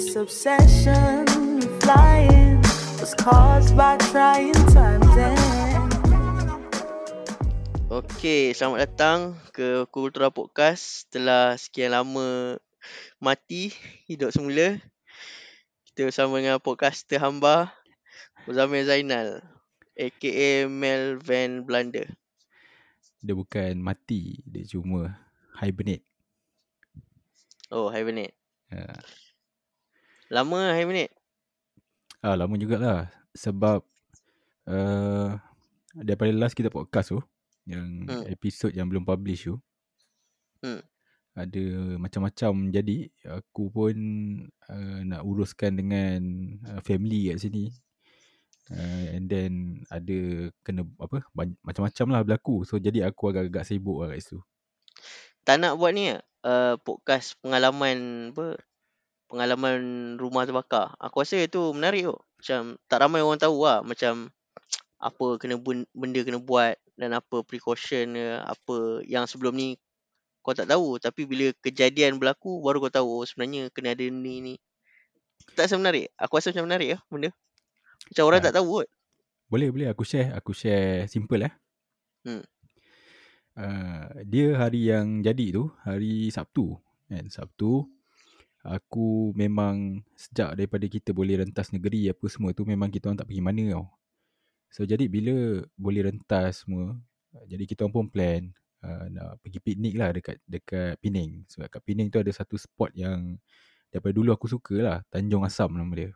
This obsession with flying was caused by trying times and Okey, selamat datang ke Kultura Podcast. Setelah sekian lama mati, hidup semula. Kita bersama dengan podcaster hamba, Muzamil Zainal, aka Mel Van Blunder. Dia bukan mati, dia cuma hibernate. Oh, Hibernate. Uh, Lama Hibernate? ah, lama jugalah sebab uh, daripada last kita podcast tu yang Hmm. hmm. episod yang belum publish tu Hmm. ada macam-macam jadi aku pun uh, nak uruskan dengan uh, family kat sini uh, and then ada kena apa banyak, macam-macam lah berlaku so jadi aku agak-agak sibuk lah kat situ Tak nak buat ni? Uh, podcast pengalaman apa? Pengalaman rumah terbakar. Aku rasa itu menarik tu. Macam tak ramai orang tahu lah. Macam apa kena benda kena buat dan apa precaution ke, apa yang sebelum ni kau tak tahu. Tapi bila kejadian berlaku baru kau tahu oh, sebenarnya kena ada ni ni. Tak rasa menarik? Aku rasa macam menarik lah benda. Macam orang Ah. tak tahu kot. Boleh boleh aku share aku share simple eh. Hmm. Uh, dia hari yang jadi tu hari Sabtu kan Sabtu aku memang sejak daripada kita boleh rentas negeri apa semua tu memang kita orang tak pergi mana tau. So jadi bila boleh rentas semua uh, jadi kita orang pun plan uh, nak pergi piknik lah dekat dekat Penang. Sebab kat Penang tu ada satu spot yang daripada dulu aku suka lah Tanjung Asam nama dia.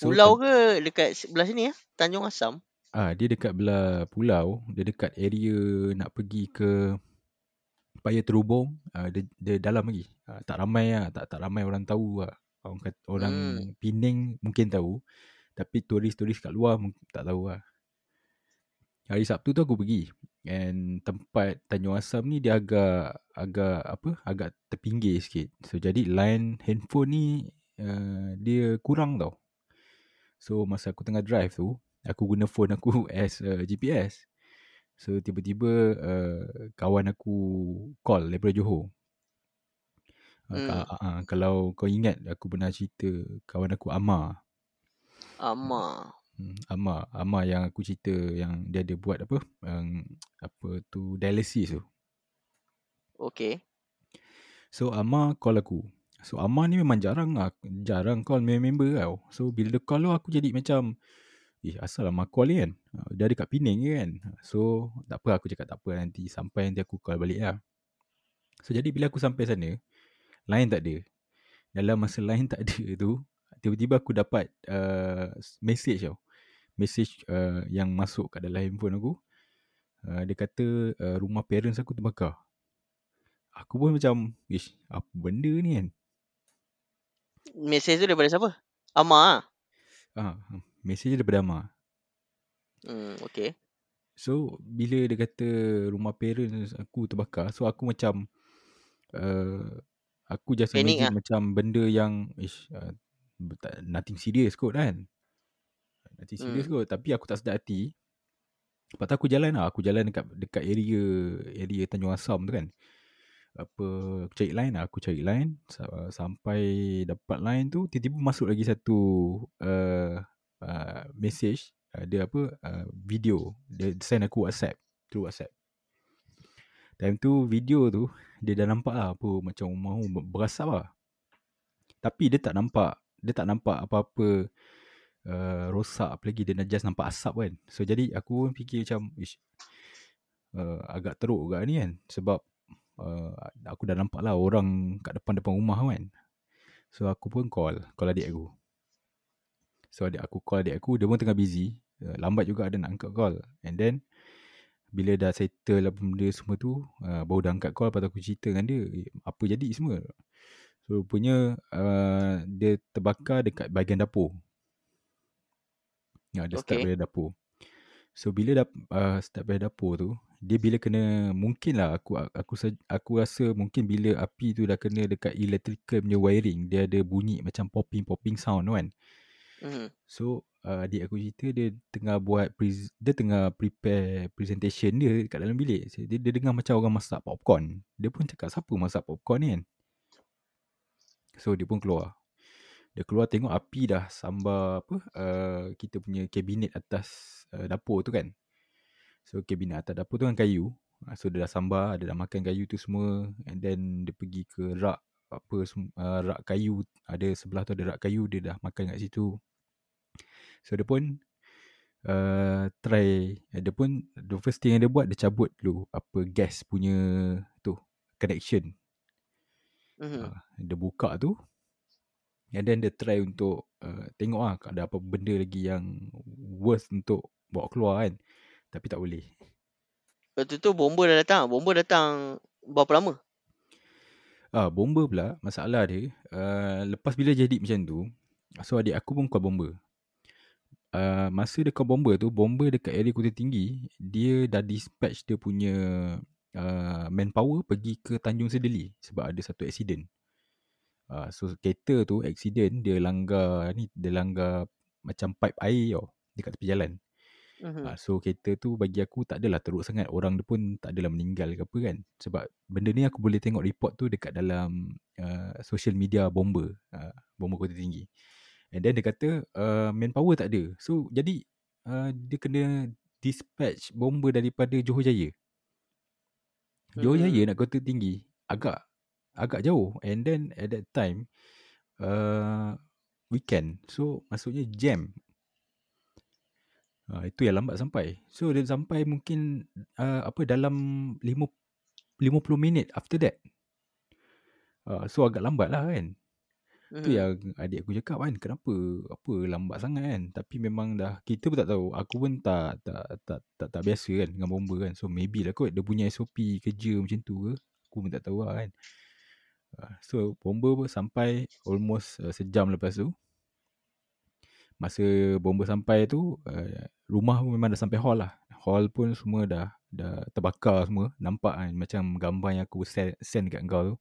Pulau tan- ke dekat sebelah sini ya? Tanjung Asam. Ah, dia dekat belah pulau, dia dekat area nak pergi ke Paya Terubung, ah, dia, dia dalam lagi. Ah, tak ramai lah, tak tak ramai orang tahu lah. Orang kata, orang Hmm. Penang mungkin tahu, tapi turis-turis kat luar mungkin tak tahu lah. Hari Sabtu tu aku pergi and tempat Tanjung Asam ni dia agak agak apa agak terpinggir sikit. So jadi line handphone ni uh, dia kurang tau. So masa aku tengah drive tu, aku guna phone aku as uh, GPS. So tiba-tiba uh, kawan aku call daripada Johor. Uh, Hmm. ka- uh, kalau kau ingat aku pernah cerita kawan aku Amar. Ama. Hmm, Amar, Amar yang aku cerita yang dia ada buat apa? Yang apa tu dialysis tu. Okay. So Amar call aku. So Amar ni memang jarang jarang call member tau. So bila dia call aku jadi macam Eh asal Amar call ni kan? Ah, Dia ada kat Penang ke kan? So tak apa aku cakap tak apa nanti. Sampai nanti aku call balik lah. So jadi bila aku sampai sana Line tak ada. Dalam masa line tak ada tu Tiba-tiba aku dapat uh, Message tau. Message uh, yang masuk kat dalam handphone aku. Uh, Dia kata uh, rumah parents aku terbakar. Aku pun macam Ish apa benda ni kan? Mesej tu daripada siapa? Ama. ah, Message dia daripada Amar Hmm, okay. So bila dia kata rumah parents aku terbakar So aku macam uh, Aku just Panik imagine lah. macam benda yang ish, uh, Nothing serious kot kan Nothing serious Hmm. kot Tapi aku tak sedar hati Lepas tu aku jalan lah Aku jalan dekat dekat area Area Tanjung Asam tu kan apa aku cari line lah aku cari line sa- sampai dapat line tu tiba-tiba masuk lagi satu uh, uh, message uh, dia apa uh, video. Dia send aku WhatsApp through WhatsApp. Time tu video tu dia dah nampak lah apa macam rumah tu berasap lah. Tapi dia tak nampak dia tak nampak apa-apa uh, rosak apalagi dia just nampak asap kan. So jadi aku pun fikir macam ish, uh, agak teruk juga ni kan. Sebab uh, aku dah nampak lah orang kat depan-depan rumah kan. So aku pun call, call adik aku. So adik aku call adik aku, dia pun tengah busy. Uh, lambat juga ada nak angkat call. And then, bila dah settle apa benda semua tu, uh, baru dah angkat call, lepas aku cerita dengan dia, eh, apa jadi semua. So rupanya uh, dia terbakar dekat bahagian dapur. Ya, dia start Okay. dari dapur. So bila dap, uh, start dari dapur tu, dia bila kena mungkin lah aku aku aku rasa mungkin bila api tu dah kena dekat electrical punya wiring, dia ada bunyi macam popping popping sound tu kan. Hmm. So uh, adik aku cerita dia tengah buat pre- dia tengah prepare presentation dia kat dalam bilik. So, Dia, dia dengar macam orang masak popcorn. Dia pun cakap siapa masak popcorn ni kan. So dia pun keluar. Dia keluar tengok api dah sambar apa uh, kita punya kabinet atas uh, dapur tu kan. So kabinet atas dapur tu kan kayu. Ah, So dia dah sambar, dia dah makan kayu tu semua and then dia pergi ke rak apa uh, rak kayu ada sebelah tu ada rak kayu dia dah makan kat situ. So dia pun uh, try eh, dia pun the first thing yang dia buat dia cabut dulu apa gas punya tu connection. Mhm. Uh, dia buka tu and then dia try untuk uh, tengok lah ada apa benda lagi yang worth untuk bawa keluar kan. Tapi tak boleh. Lepas tu bomba dah datang. Bomba datang berapa lama? Ah, bomba pula masalah dia uh, lepas bila jadi macam tu so adik aku pun call bomba. Uh, masa dia call bomba tu bomba dekat area Kota Tinggi dia dah dispatch dia punya uh, manpower pergi ke Tanjung Sedeli sebab ada satu accident. Uh, so kereta tu accident dia langgar ni dia langgar macam pipe air tau dekat tepi jalan. Ha, so kereta tu bagi aku tak adalah teruk sangat. Orang dia pun tak adalah meninggal ke apa kan. Sebab benda ni aku boleh tengok report tu dekat dalam uh, social media bomber. Uh, bomber kota tinggi. And then dia kata uh, manpower tak ada. So jadi uh, dia kena dispatch bomber daripada Johor Jaya. Johor Jaya Mhm. nak kota tinggi agak agak jauh. And then at that time uh, weekend. So maksudnya jam Uh, itu yang lambat sampai. So dia sampai mungkin uh, apa dalam 5 50 minit after that. Uh, so agak lambat lah kan. Mhm. Tu yang adik aku cakap kan kenapa apa lambat sangat kan. Tapi memang dah kita pun tak tahu. Aku pun tak tak tak tak, tak biasa kan dengan bomba kan. So maybe lah kot dia punya SOP kerja macam tu ke. Aku pun tak tahu lah kan. Uh, so bomba pun sampai almost uh, sejam lepas tu. Masa bomba sampai tu uh, rumah pun memang dah sampai hall lah. Hall pun semua dah dah terbakar semua. Nampak kan macam gambar yang aku send, send kat kau tu.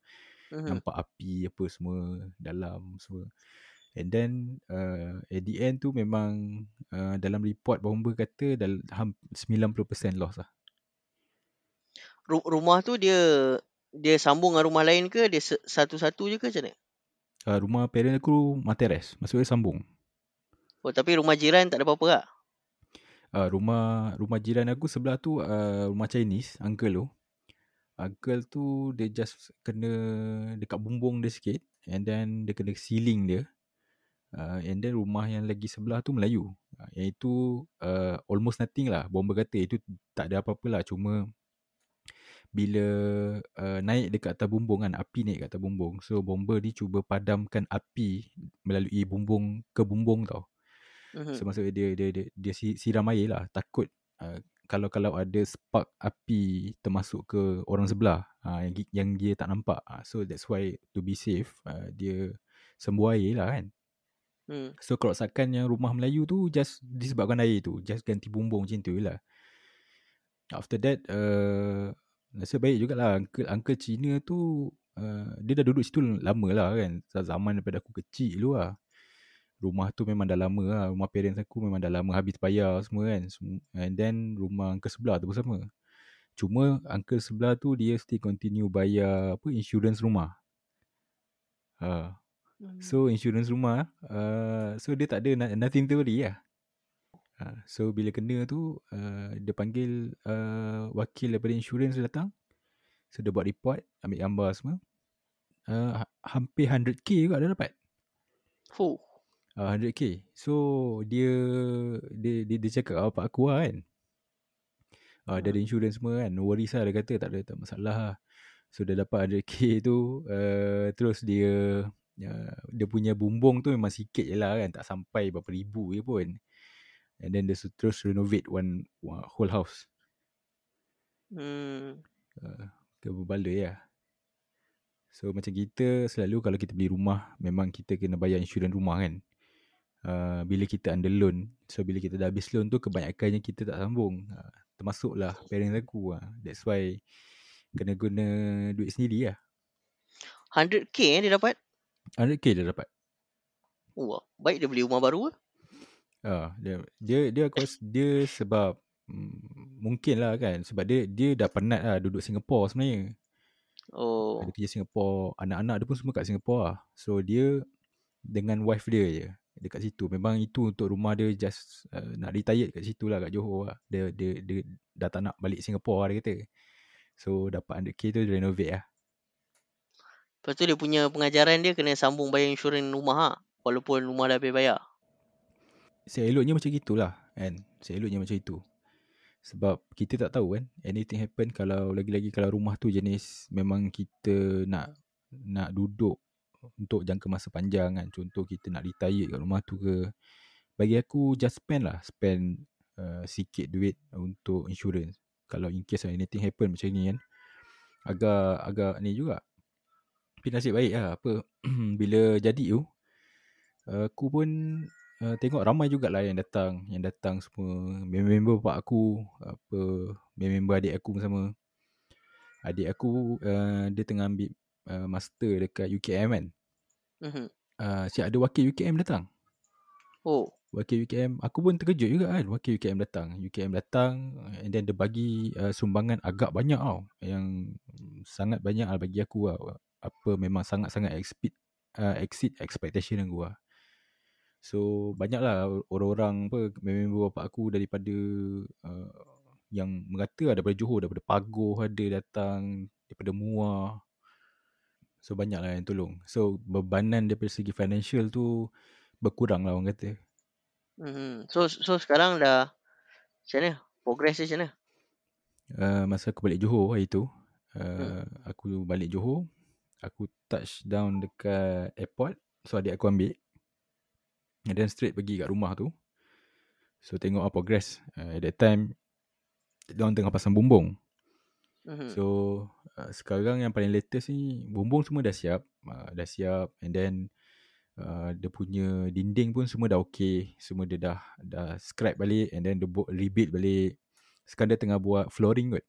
Mhm. Nampak api apa semua dalam semua. And then uh, at the end tu memang uh, dalam report bomba kata dal- ham- 90% loss lah. Ru- rumah tu dia dia sambung dengan rumah lain ke dia satu-satu je ke macam mana? Uh, rumah parent aku rumah teres. Maksudnya sambung. Oh tapi rumah jiran tak ada apa-apa lah. Uh, rumah rumah jiran aku sebelah tu uh, rumah Chinese, uncle tu. Uncle tu dia just kena dekat bumbung dia sikit and then dia kena ceiling dia. Uh, and then rumah yang lagi sebelah tu Melayu. Uh, yang itu uh, almost nothing lah. Bomba kata itu tak ada apa-apa lah. Cuma bila uh, naik dekat atas bumbung kan, api naik kat atas bumbung. So bomba ni cuba padamkan api melalui bumbung ke bumbung tau. Mhm. So dia dia dia, dia si- siram air lah takut uh, kalau kalau ada spark api termasuk ke orang sebelah uh, yang yang dia tak nampak. Uh, so that's why to be safe uh, dia sembuh air lah kan. Hmm. So kerosakan yang rumah Melayu tu just disebabkan air tu, just ganti bumbung macam tu lah. After that uh, Nasib baik jugalah Uncle, uncle Cina tu uh, Dia dah duduk situ lama lah kan Zaman daripada aku kecil dulu lah Rumah tu memang dah lama lah. Rumah parents aku memang dah lama habis bayar semua kan. And then rumah uncle sebelah tu pun sama. Cuma uncle sebelah tu dia still continue bayar apa insurans rumah. Uh, So insurans rumah uh, So dia tak ada no- nothing to worry lah. Uh, So bila kena tu uh, Dia panggil uh, wakil daripada insurans tu datang. So dia buat report Ambil gambar semua. Uh, ha- Hampir 100k juga dia dapat. Fuh. Uh, 100k So dia Dia dia, dia cakap kat bapak aku lah kan. Uh, Dia ada Hmm. insurans semua kan. No worries lah dia kata Tak ada tak masalah lah. So dia dapat 100k tu uh, Terus dia uh, Dia punya bumbung tu memang sikit je lah kan. Tak sampai berapa ribu je pun. And then dia terus renovate one, one whole house. Hmm. uh, Ke berbaloi lah. So macam kita selalu kalau kita beli rumah Memang kita kena bayar insurans rumah kan uh, Bila kita under loan So bila kita dah habis loan tu Kebanyakannya kita tak sambung uh, Termasuklah parents aku uh. That's why Kena guna duit sendiri lah 100k eh dia dapat. 100k dia dapat Wah, baik dia beli rumah baru ke? Ah, dia dia dia aku dia sebab mm, mungkin lah kan sebab dia dia dah penat lah duduk Singapore sebenarnya. Oh. Ada kerja Singapore. Anak-anak dia pun semua kat Singapore lah. So dia dengan wife dia je dekat situ. Memang itu untuk rumah dia just uh, nak retired kat situ lah kat Johor lah. Dia, dia, dia dah tak nak balik Singapore lah dia kata. So dapat 100k tu dia renovate lah. Lepas tu dia punya pengajaran dia kena sambung bayar insurans rumah ha. Walaupun rumah dah habis bayar. Seeloknya macam gitulah kan. Seeloknya macam itu. Sebab kita tak tahu kan anything happen kalau lagi-lagi kalau rumah tu jenis memang kita nak nak duduk untuk jangka masa panjang kan. Contoh kita nak retire kat rumah tu ke. Bagi aku just spend lah. Spend uh, sikit duit untuk insurance. Kalau in case anything happen macam ni kan. Agak agak ni juga. Tapi nasib baik lah. Apa, bila jadi tu. Aku pun uh, tengok ramai jugalah yang datang. Yang datang semua. Member-member bapak aku. Apa, member adik aku sama. Adik aku uh, dia tengah ambil uh, master dekat UKM kan. Mhm. Uh, siap ada wakil UKM datang. Oh. Wakil UKM. Aku pun terkejut juga kan. Wakil UKM datang. UKM datang. And then dia bagi uh, sumbangan agak banyak tau. Yang sangat banyak lah bagi aku lah. Apa memang sangat-sangat exceed, uh, exceed expectation aku lah. So banyak lah orang-orang apa member bapak aku daripada uh, yang mengata lah daripada Johor, daripada Pagoh ada datang, daripada Muar. So banyak lah yang tolong. So bebanan daripada segi financial tu berkurang lah orang kata. Mhm. So so sekarang dah macam mana? Progress dia macam mana? Uh, masa aku balik Johor hari tu, uh, Hmm. aku balik Johor, aku touch down dekat airport. So adik aku ambil. And then straight pergi kat rumah tu. So tengok apa progress. Uh, at that time, diorang tengah pasang bumbung. Mhm. So uh, sekarang yang paling latest ni bumbung semua dah siap, uh, dah siap and then uh, dia punya dinding pun semua dah okey, semua dia dah dah scrap balik and then dia rebuild balik. Sekarang dia tengah buat flooring kot.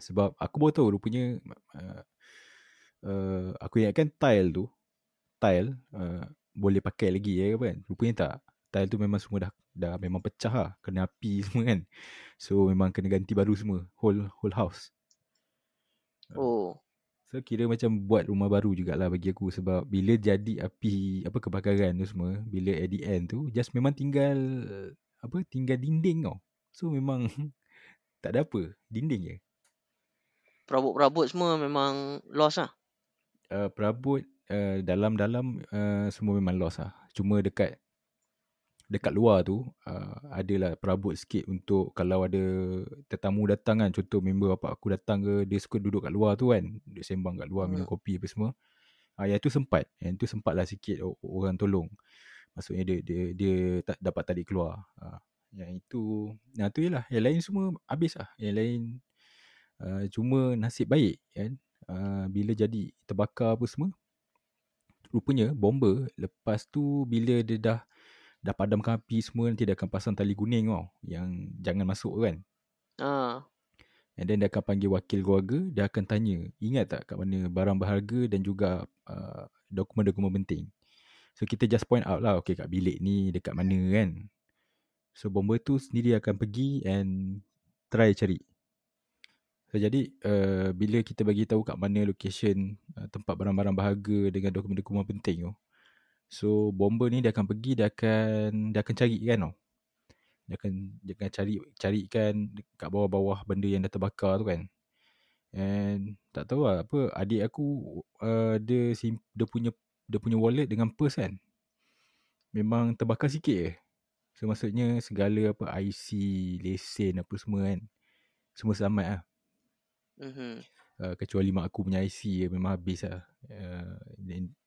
Sebab aku baru tahu rupanya uh, uh, aku ingatkan tile tu tile uh, boleh pakai lagi ya kan. Rupanya tak. Tile tu memang semua dah dah memang pecah lah, kena api semua kan. So memang kena ganti baru semua, whole whole house. Oh. So kira macam buat rumah baru jugalah bagi aku sebab bila jadi api apa kebakaran tu semua, bila at the end tu just memang tinggal apa tinggal dinding tau. So memang tak ada apa, dinding je. Perabot-perabot semua memang lost lah. Uh, perabot uh, dalam-dalam uh, semua memang lost lah. Cuma dekat dekat luar tu uh, adalah perabot sikit untuk kalau ada tetamu datang kan contoh member bapak aku datang ke dia suka duduk kat luar tu kan duduk sembang kat luar minum Hmm. kopi apa semua. Uh, yang tu sempat yang tu sempat lah sikit orang tolong. Maksudnya dia dia dia tak dapat tarik keluar. Uh, yang itu yang tu je lah. Yang lain semua habis lah. Yang lain uh, cuma nasib baik kan uh, bila jadi terbakar apa semua rupanya bomber lepas tu bila dia dah dah padamkan api semua nanti dia akan pasang tali kuning tau yang jangan masuk kan Ah. and then dia akan panggil wakil keluarga dia akan tanya ingat tak kat mana barang berharga dan juga uh, dokumen-dokumen penting so kita just point out lah okay kat bilik ni dekat mana kan so bomber tu sendiri akan pergi and try cari So, jadi uh, bila kita bagi tahu kat mana location uh, tempat barang-barang berharga dengan dokumen-dokumen penting tu. So bomber ni dia akan pergi dia akan dia akan cari kan tau. Dia akan dia akan cari carikan kat bawah-bawah benda yang dah terbakar tu kan. And tak tahu lah apa adik aku uh, dia sim, dia punya dia punya wallet dengan purse kan. Memang terbakar sikit je. So maksudnya segala apa IC, lesen apa semua kan. Semua selamat lah. Mhm. Uh, kecuali mak aku punya IC je memang habis lah. Uh,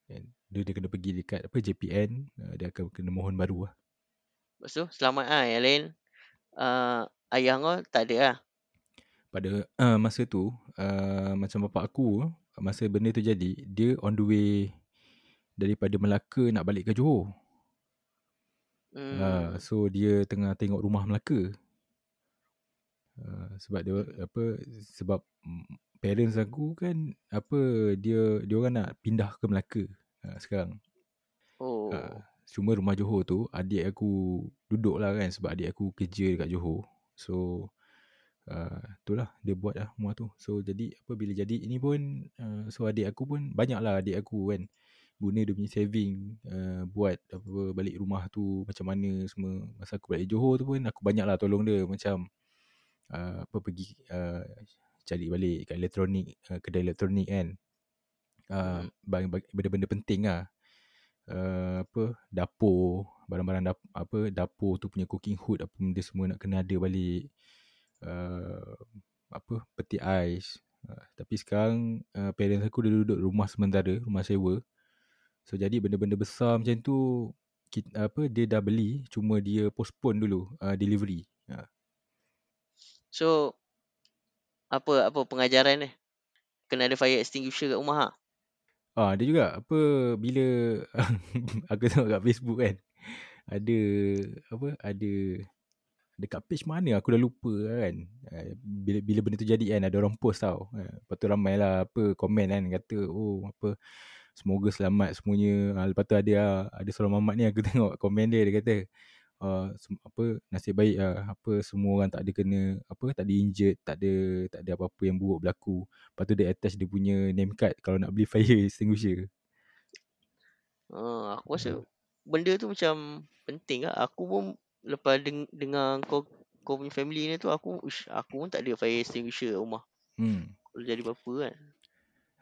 then dia, dia kena pergi dekat apa JPN, uh, dia akan kena mohon baru lah. Lepas tu selamat ah yang lain uh, ayah kau tak ada lah. Pada uh, masa tu, uh, macam bapak aku, masa benda tu jadi, dia on the way daripada Melaka nak balik ke Johor. Hmm. Uh, so dia tengah tengok rumah Melaka. Uh, sebab dia apa sebab parents aku kan apa dia dia orang nak pindah ke Melaka uh, sekarang. Oh. Uh, cuma rumah Johor tu adik aku duduk lah kan sebab adik aku kerja dekat Johor. So uh, itulah dia buat lah semua tu so jadi apa bila jadi ini pun uh, so adik aku pun banyak lah adik aku kan guna dia punya saving uh, buat apa balik rumah tu macam mana semua masa aku balik Johor tu pun aku banyak lah tolong dia macam uh, apa pergi uh, cari balik kat elektronik uh, kedai elektronik kan. Uh, Hmm. benda-benda penting lah. Uh, apa dapur barang-barang dap, apa dapur tu punya cooking hood apa benda semua nak kena ada balik. Uh, apa peti ais. Uh, tapi sekarang uh, parents aku dah duduk rumah sementara rumah sewa. So jadi benda-benda besar macam tu kita, apa dia dah beli cuma dia postpone dulu uh, delivery. Uh. So apa apa pengajaran dia? Kena ada fire extinguisher kat rumah ha. Ah, dia juga apa bila aku tengok kat Facebook kan. Ada apa ada dekat page mana aku dah lupa kan. Ah, Bila bila benda tu jadi kan ada orang post tau. Ah, Lepas tu ramai lah apa komen kan kata oh apa semoga selamat semuanya. Ah, Lepas tu ada ada seorang mamat ni aku tengok komen dia dia kata uh, apa nasib baik uh, apa semua orang tak ada kena apa tak ada injured tak ada tak ada apa-apa yang buruk berlaku lepas tu dia attach dia punya name card kalau nak beli fire extinguisher Uh, aku rasa uh, benda tu macam penting lah. Aku pun lepas deng- dengar kau kau punya family ni tu aku ush, aku pun tak ada fire extinguisher rumah. hmm Kalau jadi apa-apa kan.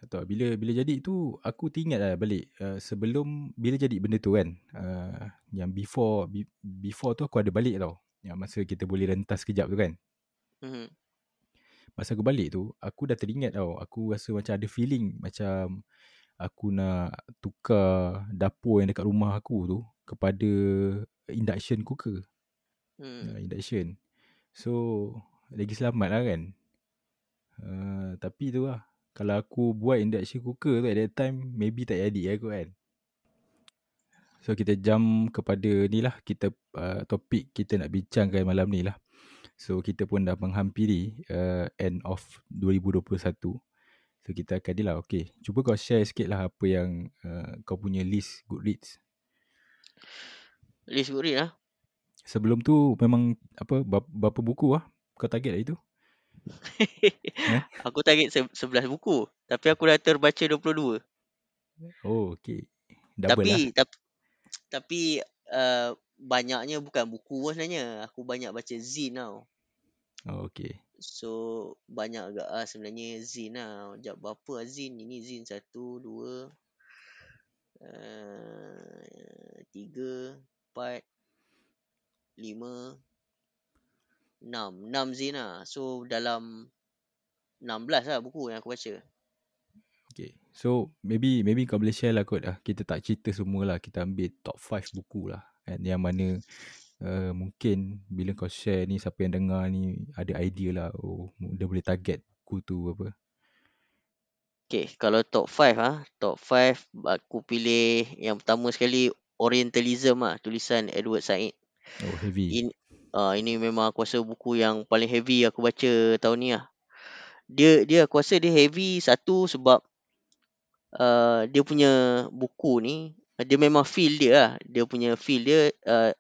Tak tahu bila bila jadi tu aku teringat lah balik uh, sebelum bila jadi benda tu kan uh, yang before be, before tu aku ada balik tau. Yang masa kita boleh rentas kejap tu kan. Hmm. masa aku balik tu aku dah teringat tau. Aku rasa macam ada feeling macam aku nak tukar dapur yang dekat rumah aku tu kepada induction cooker. Hmm. uh, induction. So lagi selamat lah kan. Uh, tapi tu lah kalau aku buat induction cooker tu at that time maybe tak jadi aku kan. So kita jump kepada ni lah kita uh, topik kita nak bincangkan malam ni lah. So kita pun dah menghampiri uh, end of 2021 So kita akan ni lah Okay. Cuba kau share sikit lah Apa yang uh, Kau punya list Goodreads. List good read lah. Sebelum tu Memang Apa Berapa, buku lah Kau target hari tu Eh? aku target se- 11 buku. Tapi aku dah terbaca 22. Oh okay Double tapi lah tapi tapi uh, banyaknya bukan buku pun sebenarnya. Aku banyak baca zine tau. Oh okay So banyak agak ah sebenarnya zine lah. Sekejap berapa lah zine? Ini satu, dua, uh, tiga, empat, lima, enam. Enam zine lah. So dalam 16 lah buku yang aku baca. Okay. So maybe Maybe kau boleh share lah kot lah Kita tak cerita semua lah. Kita ambil top 5 buku lah. And yang mana uh, Mungkin Bila kau share ni Siapa yang dengar ni Ada idea lah. Oh Dia boleh target buku tu apa. Okay, kalau top 5 ah, top 5 aku pilih yang pertama sekali Orientalism ah, tulisan Edward Said. Oh heavy. In uh, ini memang aku rasa buku yang paling heavy aku baca tahun ni lah. Dia dia aku rasa dia heavy satu sebab uh, dia punya buku ni dia memang feel dia lah. Dia punya feel dia uh,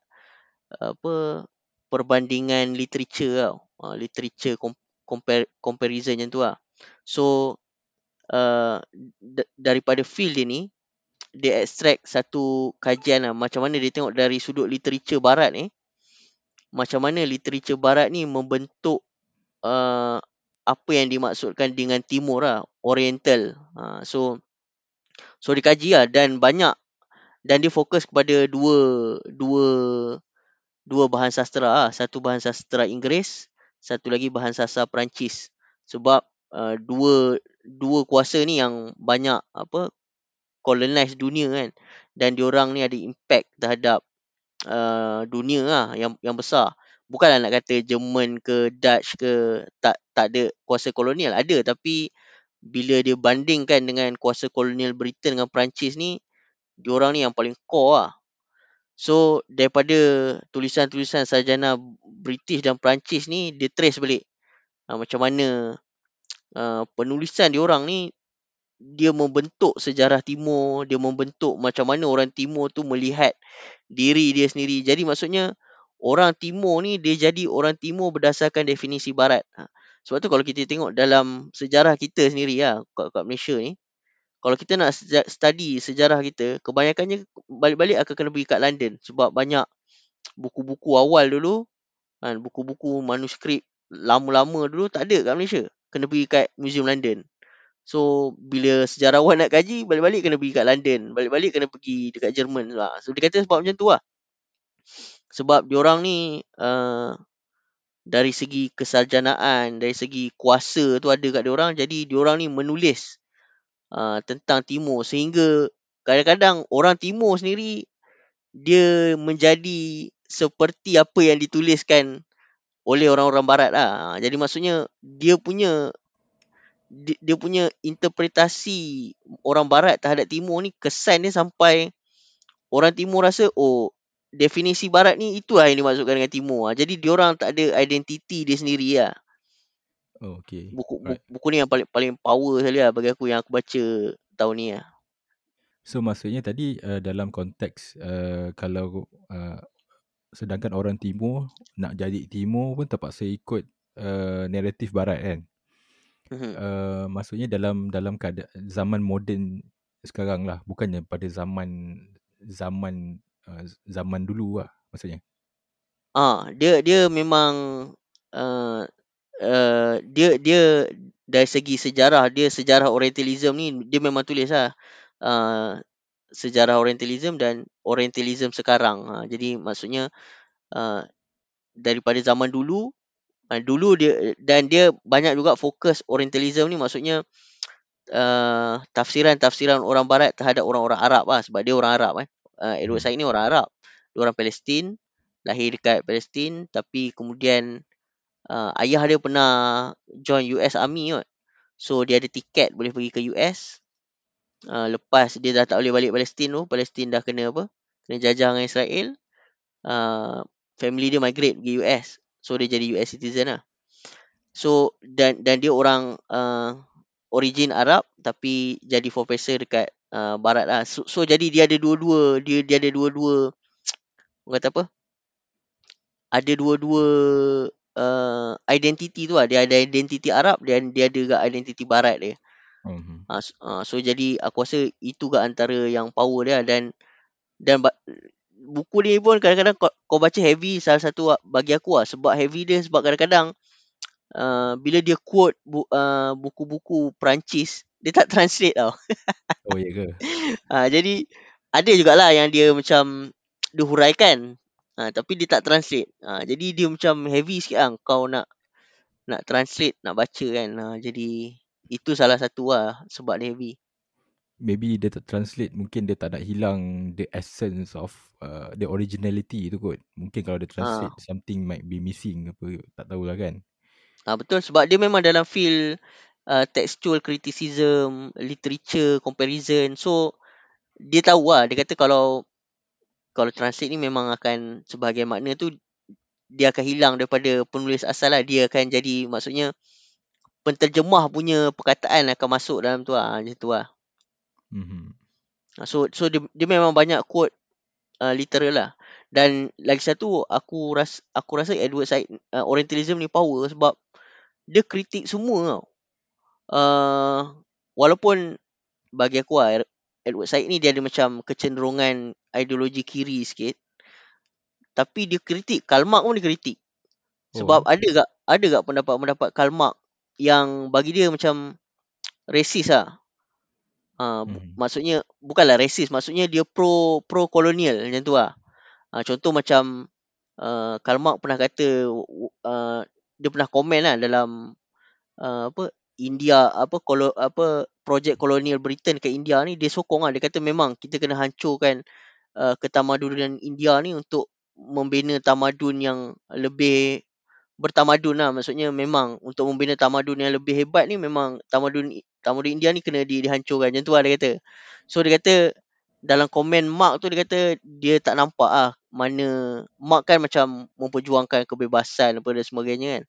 apa perbandingan literature tau. Uh, literature com- compare, comparison macam tu lah. So uh, d- daripada feel dia ni dia extract satu kajian lah macam mana dia tengok dari sudut literature barat ni macam mana literature barat ni membentuk uh, apa yang dimaksudkan dengan timur lah oriental. Uh, so so dikaji lah dan banyak dan dia fokus kepada dua dua dua bahan sastra lah. satu bahan sastra Inggeris satu lagi bahan sastra Perancis. Sebab uh, dua dua kuasa ni yang banyak apa colonize dunia kan. Dan diorang ni ada impact terhadap uh, dunia lah yang yang besar. Bukanlah nak kata Jerman ke Dutch ke tak tak ada kuasa kolonial. Ada tapi bila dia bandingkan dengan kuasa kolonial Britain dengan Perancis ni diorang ni yang paling core lah. So daripada tulisan-tulisan sarjana British dan Perancis ni dia trace balik. Uh, macam mana uh, penulisan diorang ni dia membentuk sejarah timur, dia membentuk macam mana orang timur tu melihat diri dia sendiri. Jadi maksudnya orang timur ni dia jadi orang timur berdasarkan definisi barat. Ha. Sebab tu kalau kita tengok dalam sejarah kita sendiri lah kat, kat Malaysia ni, kalau kita nak study sejarah kita, kebanyakannya balik-balik akan kena pergi kat London sebab banyak buku-buku awal dulu, kan, buku-buku manuskrip lama-lama dulu tak ada kat Malaysia. Kena pergi kat Museum London. So bila sejarawan nak kaji balik-balik kena pergi kat London, balik-balik kena pergi dekat Jerman lah. So dia kata sebab macam tu lah. Sebab diorang ni uh, dari segi kesarjanaan, dari segi kuasa tu ada kat diorang jadi diorang ni menulis uh, tentang timur sehingga kadang-kadang orang timur sendiri dia menjadi seperti apa yang dituliskan oleh orang-orang barat lah. Jadi maksudnya dia punya dia, dia punya interpretasi orang barat terhadap timur ni kesan dia sampai orang timur rasa oh definisi barat ni itu lah yang dimaksudkan dengan timur lah. Jadi diorang tak ada identiti dia sendiri lah. Oh, okay. Buku, Right. buku, buku ni yang paling paling power sekali lah bagi aku yang aku baca tahun ni lah. So maksudnya tadi uh, dalam konteks uh, kalau uh, sedangkan orang timur nak jadi timur pun terpaksa ikut uh, naratif barat kan. Mhm. Uh, maksudnya dalam dalam keadaan zaman moden sekarang lah bukannya pada zaman zaman uh, zaman dulu lah maksudnya. Ah, dia dia memang uh, uh, dia dia dari segi sejarah dia sejarah orientalism ni dia memang tulis lah uh, sejarah orientalism dan orientalism sekarang. Ha, jadi maksudnya uh, daripada zaman dulu uh, dulu dia dan dia banyak juga fokus orientalism ni maksudnya uh, tafsiran-tafsiran orang barat terhadap orang-orang Arab lah sebab dia orang Arab kan. Uh, Edward Hmm. Said ni orang Arab. Dia orang Palestin, lahir dekat Palestin tapi kemudian uh, ayah dia pernah join US Army kot. So dia ada tiket boleh pergi ke US. Uh, lepas dia dah tak boleh balik Palestin tu, Palestin dah kena apa? Kena jajah dengan Israel. Uh, family dia migrate pergi US. So dia jadi US citizen lah. So dan dan dia orang uh, origin Arab tapi jadi professor dekat uh, barat lah. So, so jadi dia ada dua-dua, dia dia ada dua-dua orang kata apa? Ada dua-dua uh, identiti tu lah. Dia ada identiti Arab dan dia ada juga identiti barat dia. Hmm. Uh, so, uh, so jadi aku rasa itu ke antara yang power dia dan dan ba- buku ni pun kadang-kadang kau, kau baca heavy salah satu bagi aku lah sebab heavy dia sebab kadang-kadang uh, bila dia quote bu, uh, buku-buku Perancis dia tak translate tau. Oh ya ke? Ha, jadi ada jugalah yang dia macam dia huraikan. Ha, tapi dia tak translate. Ha, jadi dia macam heavy sikit lah kau nak nak translate, nak baca kan. Ha, jadi itu salah satu lah sebab dia heavy. Maybe dia tak translate mungkin dia tak nak hilang the essence of uh, the originality tu kot. Mungkin kalau dia translate something might be missing apa tak tahulah kan. Ha, betul sebab dia memang dalam feel uh, textual criticism, literature comparison. So dia tahu lah, dia kata kalau kalau translate ni memang akan sebahagian makna tu dia akan hilang daripada penulis asal lah. Dia akan jadi maksudnya penterjemah punya perkataan akan masuk dalam tu lah. Macam tu lah. Hmm. Ah, So so dia, dia memang banyak quote uh, literal lah. Dan lagi satu aku ras aku rasa Edward Said uh, Orientalism ni power sebab dia kritik semua tau. Uh, walaupun bagi aku lah Edward Said ni dia ada macam kecenderungan ideologi kiri sikit. Tapi dia kritik Karl Marx pun dia kritik. Sebab Oh. ada gak ada gak pendapat-pendapat Karl Marx yang bagi dia macam racist lah. Ha, bu- Hmm. maksudnya bukanlah racist, maksudnya dia pro pro kolonial macam tu lah. Ha, contoh macam uh, Karl Marx pernah kata uh, dia pernah komen lah dalam uh, apa India apa kolo, apa projek kolonial Britain ke India ni dia sokong lah dia kata memang kita kena hancurkan uh, ketamadunan India ni untuk membina tamadun yang lebih bertamadun lah maksudnya memang untuk membina tamadun yang lebih hebat ni memang tamadun tamadun India ni kena di, dihancurkan macam tu lah dia kata so dia kata dalam komen Mark tu dia kata dia tak nampak ah mana Mark kan macam memperjuangkan kebebasan apa dan sebagainya kan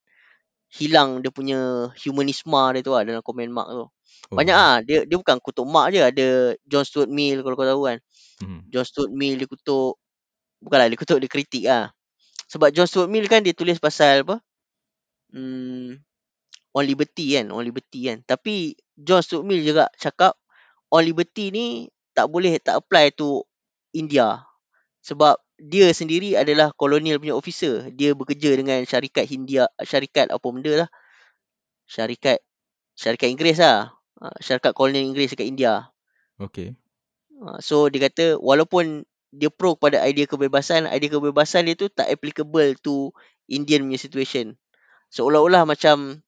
hilang dia punya humanisme dia tu lah dalam komen Mark tu Oh. banyak ah dia dia bukan kutuk Mark je ada John Stuart Mill kalau kau tahu kan Hmm. John Stuart Mill dia kutuk bukanlah dia kutuk dia kritik ah sebab John Stuart Mill kan dia tulis pasal apa? Hmm, on liberty kan, on liberty kan. Tapi John Stuart Mill juga cakap on liberty ni tak boleh tak apply to India. Sebab dia sendiri adalah colonial punya officer. Dia bekerja dengan syarikat Hindia, syarikat apa benda lah. Syarikat syarikat Inggeris lah. Ah, Syarikat kolonial Inggeris dekat India. Okay. Ah, So dia kata walaupun dia pro kepada idea kebebasan, idea kebebasan dia tu tak applicable to Indian punya situation. Seolah-olah macam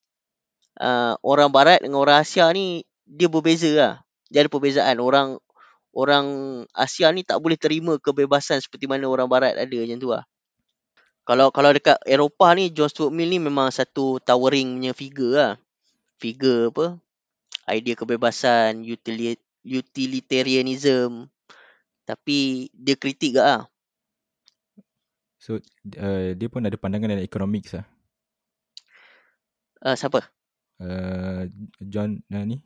uh, orang barat dengan orang Asia ni dia berbeza lah. Dia ada perbezaan. Orang orang Asia ni tak boleh terima kebebasan seperti mana orang barat ada macam tu lah. Kalau kalau dekat Eropah ni John Stuart Mill ni memang satu towering punya figure lah. Figure apa? Idea kebebasan, utili- utilitarianism. Tapi dia kritik ke lah. So uh, dia pun ada pandangan dalam economics lah. Uh, siapa? Uh, John uh, ni.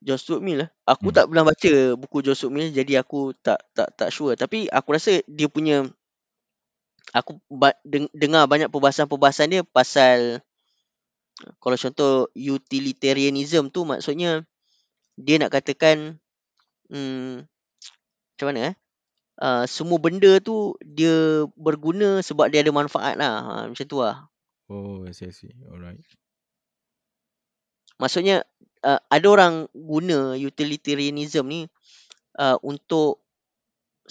John Stuart Mill lah. Aku Hmm. tak pernah baca buku John Stuart Mill jadi aku tak tak tak sure. Tapi aku rasa dia punya aku ba- deng- dengar banyak perbahasan-perbahasan dia pasal kalau contoh utilitarianism tu maksudnya dia nak katakan hmm, macam mana eh? Uh, semua benda tu dia berguna sebab dia ada manfaat lah. Ha, macam tu lah. Oh, I see, I see. Alright. Maksudnya uh, ada orang guna utilitarianism ni uh, untuk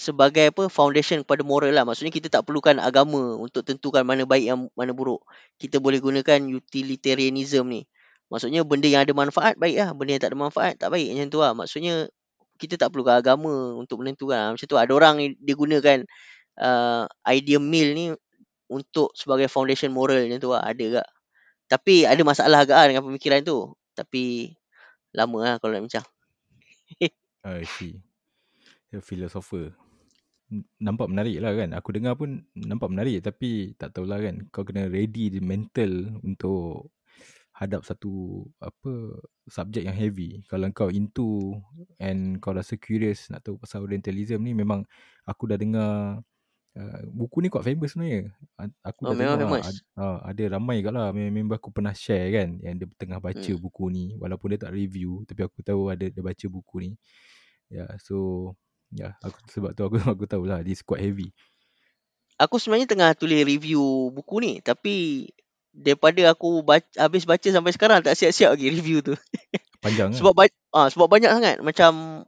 sebagai apa foundation kepada moral lah. Maksudnya kita tak perlukan agama untuk tentukan mana baik yang mana buruk. Kita boleh gunakan utilitarianism ni. Maksudnya benda yang ada manfaat baik lah. Benda yang tak ada manfaat tak baik macam tu lah. Maksudnya kita tak perlukan agama untuk menentukan lah. Macam tu ada orang dia gunakan uh, idea mill ni untuk sebagai foundation moral macam tu lah. Ada gak. Tapi ada masalah agak lah dengan pemikiran tu. Tapi lama lah kalau nak bincang. I see. Dia philosopher. Nampak menarik lah kan. Aku dengar pun nampak menarik tapi tak tahulah kan. Kau kena ready the mental untuk hadap satu apa subjek yang heavy. Kalau kau into and kau rasa curious nak tahu pasal Orientalism ni memang aku dah dengar uh, buku ni quite famous sebenarnya. Aku Oh, memang famous. ad, uh, ada ramai kat lah member aku pernah share kan yang dia tengah baca Hmm. buku ni walaupun dia tak review tapi aku tahu ada dia baca buku ni. Ya, yeah, so ya yeah, aku sebab tu aku aku tahulah this quite heavy. Aku sebenarnya tengah tulis review buku ni tapi daripada aku baca, habis baca sampai sekarang tak siap-siap lagi review tu. Panjang kan? sebab ba- ah sebab banyak sangat macam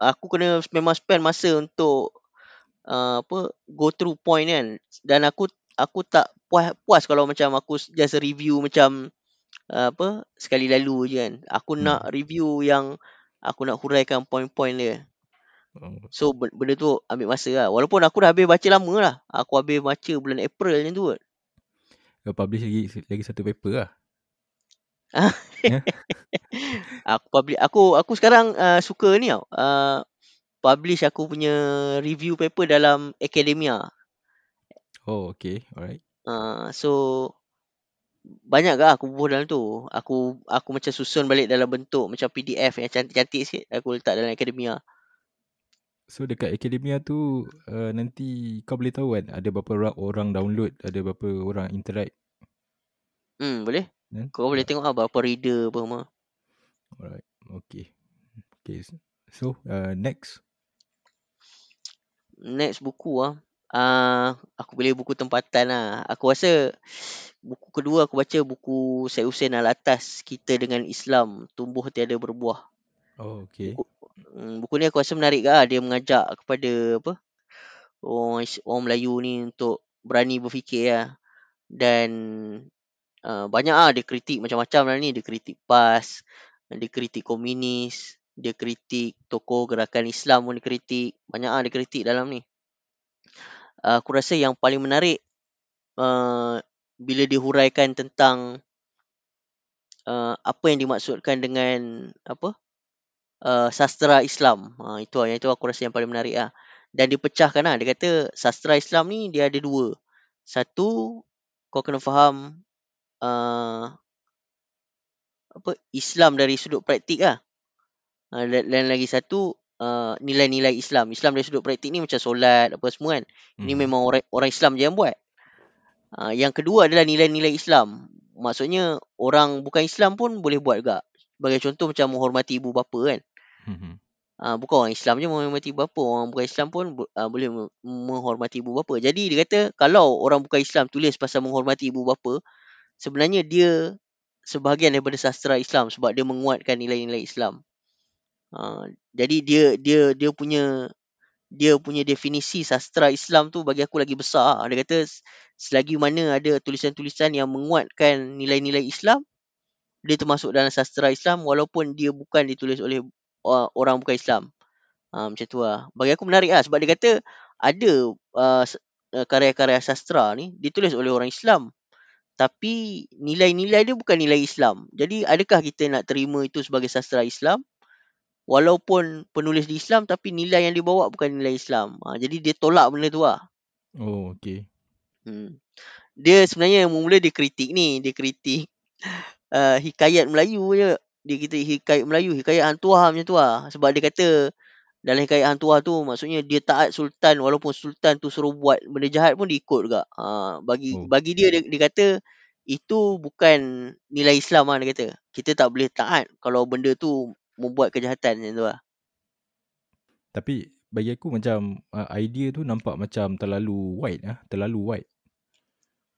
aku kena memang spend masa untuk uh, apa go through point kan dan aku aku tak puas puas kalau macam aku just review macam uh, apa sekali lalu je kan. Aku Hmm. nak review yang aku nak huraikan point-point dia. Oh, So ben- benda tu ambil masa lah. Walaupun aku dah habis baca lama lah. Aku habis baca bulan April macam tu kot. kau publish lagi lagi satu paper lah. Aku publish aku aku sekarang uh, suka ni tau. Uh, publish aku punya review paper dalam academia. Oh, okay. Alright. Uh, so banyak ke aku bubuh dalam tu. Aku aku macam susun balik dalam bentuk macam PDF yang cantik-cantik sikit. Aku letak dalam academia. So dekat akademia tu uh, nanti kau boleh tahu kan ada berapa orang, download, ada berapa orang interact Hmm, boleh? kan? Kau boleh tengok lah berapa reader apa semua. Alright. Okay. Okay. So uh, next. Next buku ah. Uh, aku pilih buku tempatan lah. Aku rasa buku kedua aku baca buku Syed Hussein Alatas Kita dengan Islam Tumbuh Tiada Berbuah. Oh, okay. Buku, hmm, buku ni aku rasa menarik ke lah. Dia mengajak kepada apa orang, Is- orang Melayu ni untuk berani berfikir lah. Dan uh, banyak lah dia kritik macam-macam lah ni. Dia kritik PAS, dia kritik komunis, dia kritik tokoh gerakan Islam pun dia kritik. Banyak lah dia kritik dalam ni. Uh, aku rasa yang paling menarik uh, bila dia huraikan tentang uh, apa yang dimaksudkan dengan apa uh, sastra Islam. Ha, itu lah, yang itu aku rasa yang paling menarik lah. Dan dia pecahkan lah. Dia kata sastra Islam ni dia ada dua. Satu, kau kena faham uh, apa Islam dari sudut praktik lah. Uh, dan, dan lagi satu, uh, nilai-nilai Islam. Islam dari sudut praktik ni macam solat apa semua kan. Ini Mhm. memang orang orang Islam je yang buat. Uh, yang kedua adalah nilai-nilai Islam. Maksudnya orang bukan Islam pun boleh buat juga. Sebagai contoh macam menghormati ibu bapa kan. Mhm. Uh, bukan orang Islam je menghormati ibu bapa. Orang bukan Islam pun uh, boleh me- menghormati ibu bapa. Jadi dia kata kalau orang bukan Islam tulis pasal menghormati ibu bapa, sebenarnya dia sebahagian daripada sastra Islam sebab dia menguatkan nilai-nilai Islam. Uh, jadi dia dia dia punya dia punya definisi sastra Islam tu bagi aku lagi besar. Dia kata selagi mana ada tulisan-tulisan yang menguatkan nilai-nilai Islam, dia termasuk dalam sastra Islam walaupun dia bukan ditulis oleh uh, orang bukan Islam. Ha, macam tu lah. Bagi aku menarik lah sebab dia kata ada uh, karya-karya sastra ni ditulis oleh orang Islam. Tapi nilai-nilai dia bukan nilai Islam. Jadi adakah kita nak terima itu sebagai sastra Islam? Walaupun penulis di Islam tapi nilai yang dibawa bukan nilai Islam. Ha, jadi dia tolak benda tu lah. Oh, okay. Hmm. Dia sebenarnya yang mula dia kritik ni. Dia kritik uh, hikayat Melayu je. Dia kata hikayat Melayu, hikayat hantuah macam tu lah. Sebab dia kata dalam hikayat hantuah tu maksudnya dia taat sultan walaupun sultan tu suruh buat benda jahat pun dia ikut juga. Ha, bagi Oh. bagi dia, dia dia kata itu bukan nilai Islam lah dia kata. Kita tak boleh taat kalau benda tu membuat kejahatan macam tu lah. Tapi bagi aku macam uh, idea tu nampak macam terlalu wide ah, terlalu wide.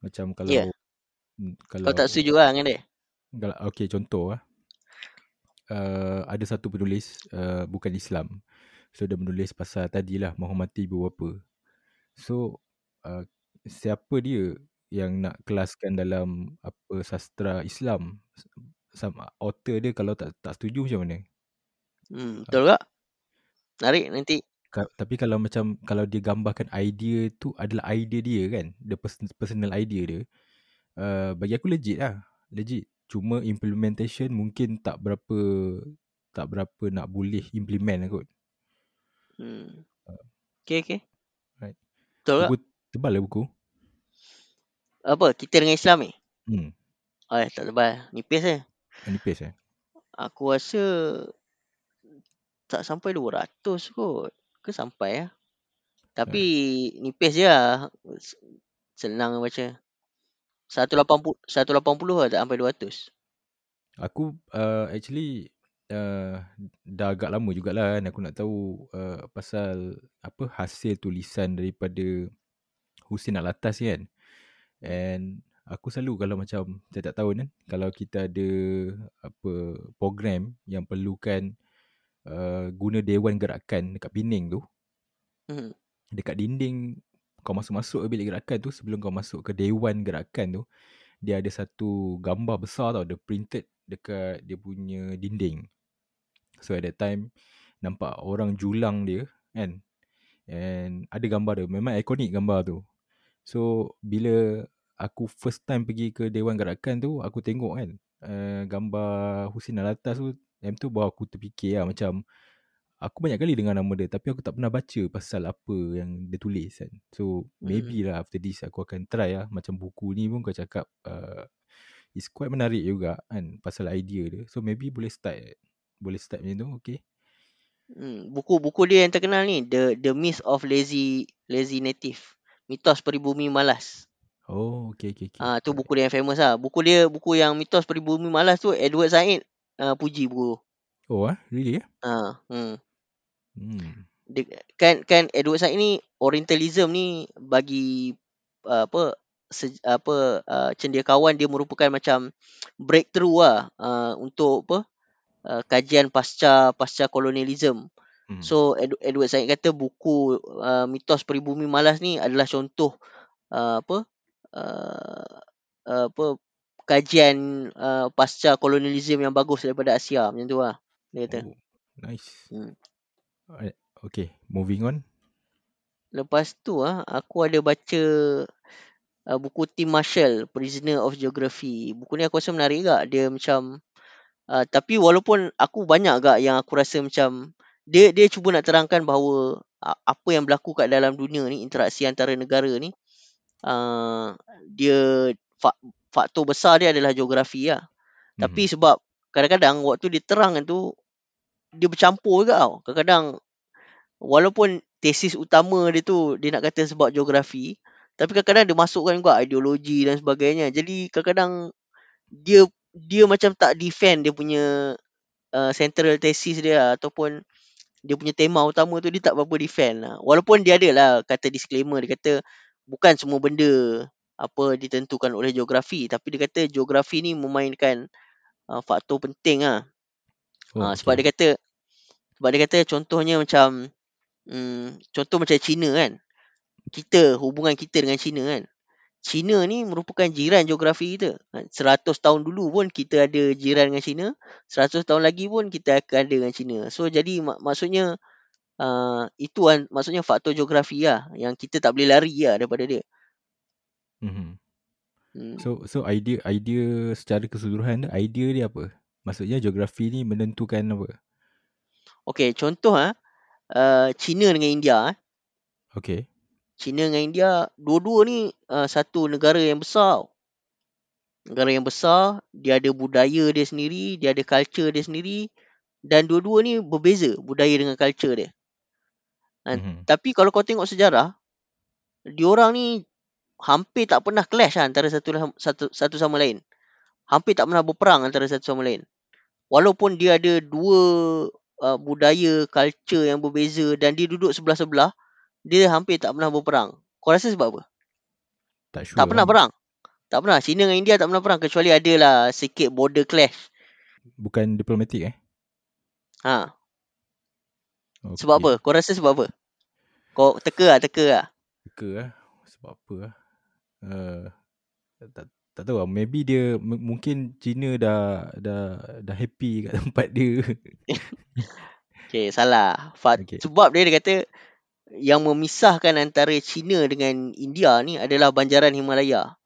Macam kalau Ya. mm, Kau kalau tak setuju lah dengan dia? kalau okey contoh ah. Uh, ada satu penulis uh, bukan Islam. So dia menulis pasal tadilah menghormati ibu bapa. So uh, siapa dia yang nak kelaskan dalam apa sastra Islam? Sama author dia kalau tak tak setuju macam mana? Hmm, betul tak? Menarik nanti. Ka- tapi kalau macam kalau dia gambarkan idea tu adalah idea dia kan the person, personal idea dia uh, bagi aku legit lah legit cuma implementation mungkin tak berapa tak berapa nak boleh implement lah kot Hmm. Okay, okay. right. Betul tak? buku tebal lah buku Apa? Kita dengan Islam ni? hmm Oh, tak tebal. Nipis je. Nipis eh Aku rasa tak sampai 200 kot. Ke sampai lah. Tapi nipis je lah. Senang baca. 180 180 lah tak sampai 200. aku uh, actually uh, dah agak lama jugalah kan aku nak tahu uh, pasal apa hasil tulisan daripada Husin Alatas kan and aku selalu kalau macam setiap tahun kan kalau kita ada apa program yang perlukan uh, guna dewan gerakan dekat Pening tu Hmm. dekat dinding kau masuk-masuk ke bilik gerakan tu sebelum kau masuk ke dewan gerakan tu dia ada satu gambar besar tau dia printed dekat dia punya dinding. So at that time nampak orang julang dia kan? And ada gambar dia memang ikonik gambar tu. So bila aku first time pergi ke dewan gerakan tu aku tengok kan uh, gambar Husin Alatas tu time tu baru aku terfikir lah macam aku banyak kali dengar nama dia tapi aku tak pernah baca pasal apa yang dia tulis kan. So maybe lah after this aku akan try lah macam buku ni pun kau cakap uh, it's quite menarik juga kan pasal idea dia. So maybe boleh start boleh start macam tu okay. Hmm. Buku-buku dia yang terkenal ni. The The Myth of Lazy Lazy Native. Mitos Peribumi Malas. Oh okay okay. okay. Ah tu buku dia yang famous lah. Buku dia buku yang Mitos Peribumi Malas tu Edward Said uh, puji buku. Oh ah really eh? Ah, hmm. Hmm. Dia, kan kan Edward Said ni Orientalism ni bagi uh, apa se, apa uh, cendekiawan dia merupakan macam breakthrough lah uh, untuk apa uh, kajian pasca pasca kolonialism. hmm. So Ed, Edward Said kata buku uh, Mitos Peribumi Malas ni adalah contoh uh, apa uh, uh, apa kajian uh, pasca kolonialism yang bagus daripada Asia macam tu lah dia kata. oh, nice. Hmm. Alright. Okay, moving on. Lepas tu ah aku ada baca uh, buku Tim Marshall Prisoner of Geography. Buku ni aku rasa menarik juga. Dia macam uh, tapi walaupun aku banyak gak yang aku rasa macam dia dia cuba nak terangkan bahawa uh, apa yang berlaku kat dalam dunia ni interaksi antara negara ni uh, dia fak, faktor besar dia adalah geografi lah. Tapi Mhm. sebab kadang-kadang waktu dia terangkan tu dia bercampur juga tau. Kadang-kadang walaupun tesis utama dia tu dia nak kata sebab geografi tapi kadang-kadang dia masukkan juga ideologi dan sebagainya jadi kadang-kadang dia dia macam tak defend dia punya uh, central thesis dia ataupun dia punya tema utama tu dia tak berapa defend lah. Walaupun dia ada lah kata disclaimer dia kata bukan semua benda apa ditentukan oleh geografi tapi dia kata geografi ni memainkan uh, faktor penting lah. Oh, Oh, sebab okay. dia kata sebab dia kata contohnya macam hmm, contoh macam China kan. Kita hubungan kita dengan China kan. China ni merupakan jiran geografi kita. Ha, 100 tahun dulu pun kita ada jiran dengan China, 100 tahun lagi pun kita akan ada dengan China. So jadi mak- maksudnya uh, itu kan maksudnya faktor geografi lah yang kita tak boleh lari lah daripada dia. Mhm. Hmm. So so idea idea secara keseluruhan idea dia apa? Maksudnya geografi ni menentukan apa? Okey, contoh ah uh, China dengan India eh. Okay. China dengan India dua-dua ni uh, satu negara yang besar. Negara yang besar, dia ada budaya dia sendiri, dia ada culture dia sendiri dan dua-dua ni berbeza budaya dengan culture dia. Kan? Mhm. Tapi kalau kau tengok sejarah, diorang ni hampir tak pernah clash lah antara satu satu satu sama lain. Hampir tak pernah berperang antara satu sama lain. Walaupun dia ada dua uh, budaya, culture yang berbeza dan dia duduk sebelah-sebelah, dia hampir tak pernah berperang. Kau rasa sebab apa? Tak sure. Tak pernah lah. perang. Tak pernah. China dengan India tak pernah perang kecuali adalah sikit border clash. Bukan diplomatik eh? Ha. Okay. Sebab apa? Kau rasa sebab apa? Kau teka lah, teka lah. Teka lah. Sebab apa lah. Uh, tak, tak tahu lah. Maybe dia, m- mungkin China dah, dah, dah happy kat tempat dia. Okay, salah. Fat, Okay. Sebab dia, dia kata yang memisahkan antara China dengan India ni adalah banjaran Himalaya.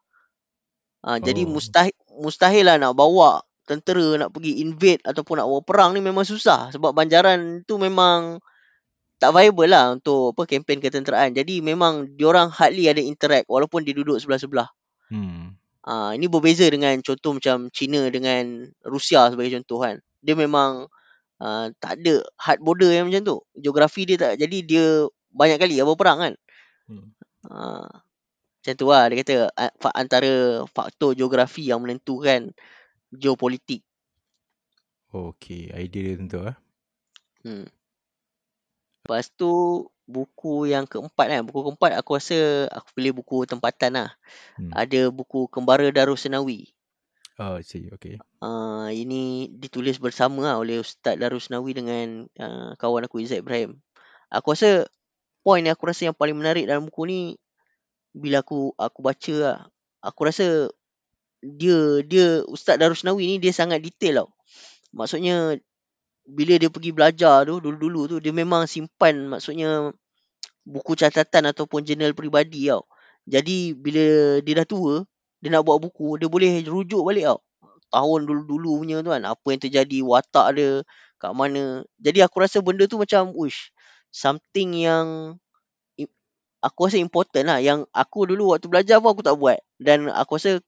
Ha, Jadi Oh. mustahil, mustahil lah nak bawa tentera nak pergi invade ataupun nak bawa perang ni memang susah. Sebab banjaran tu memang tak viable lah untuk apa kempen ketenteraan. Jadi memang diorang hardly ada interact walaupun dia duduk sebelah-sebelah. Hmm. Ah, ini berbeza dengan contoh macam China dengan Rusia sebagai contoh kan. Dia memang uh, tak ada hard border yang macam tu. Geografi dia tak jadi dia banyak kali apa perang kan. hmm. Uh, macam tu lah dia kata uh, antara faktor geografi yang menentukan geopolitik. Okay. Idea dia tentu lah. Hmm. Lepas tu buku yang keempat kan. Buku keempat aku rasa aku pilih buku tempatan lah. Hmm. Ada buku Kembara Darussenawi. Oh, I see. Okay. Uh, ini ditulis bersama lah oleh Ustaz Darusnawi dengan uh, kawan aku Izzat Ibrahim. Aku rasa poin yang aku rasa yang paling menarik dalam buku ni bila aku aku baca lah. Aku rasa dia dia Ustaz Darusnawi ni dia sangat detail tau. Maksudnya bila dia pergi belajar tu dulu-dulu tu dia memang simpan maksudnya buku catatan ataupun jurnal peribadi tau. Jadi bila dia dah tua, dia nak buat buku, dia boleh rujuk balik tau. Tahun dulu-dulu punya tu kan, apa yang terjadi, watak dia, kat mana. Jadi aku rasa benda tu macam, uish, something yang aku rasa important lah. Yang aku dulu waktu belajar pun aku tak buat. Dan aku rasa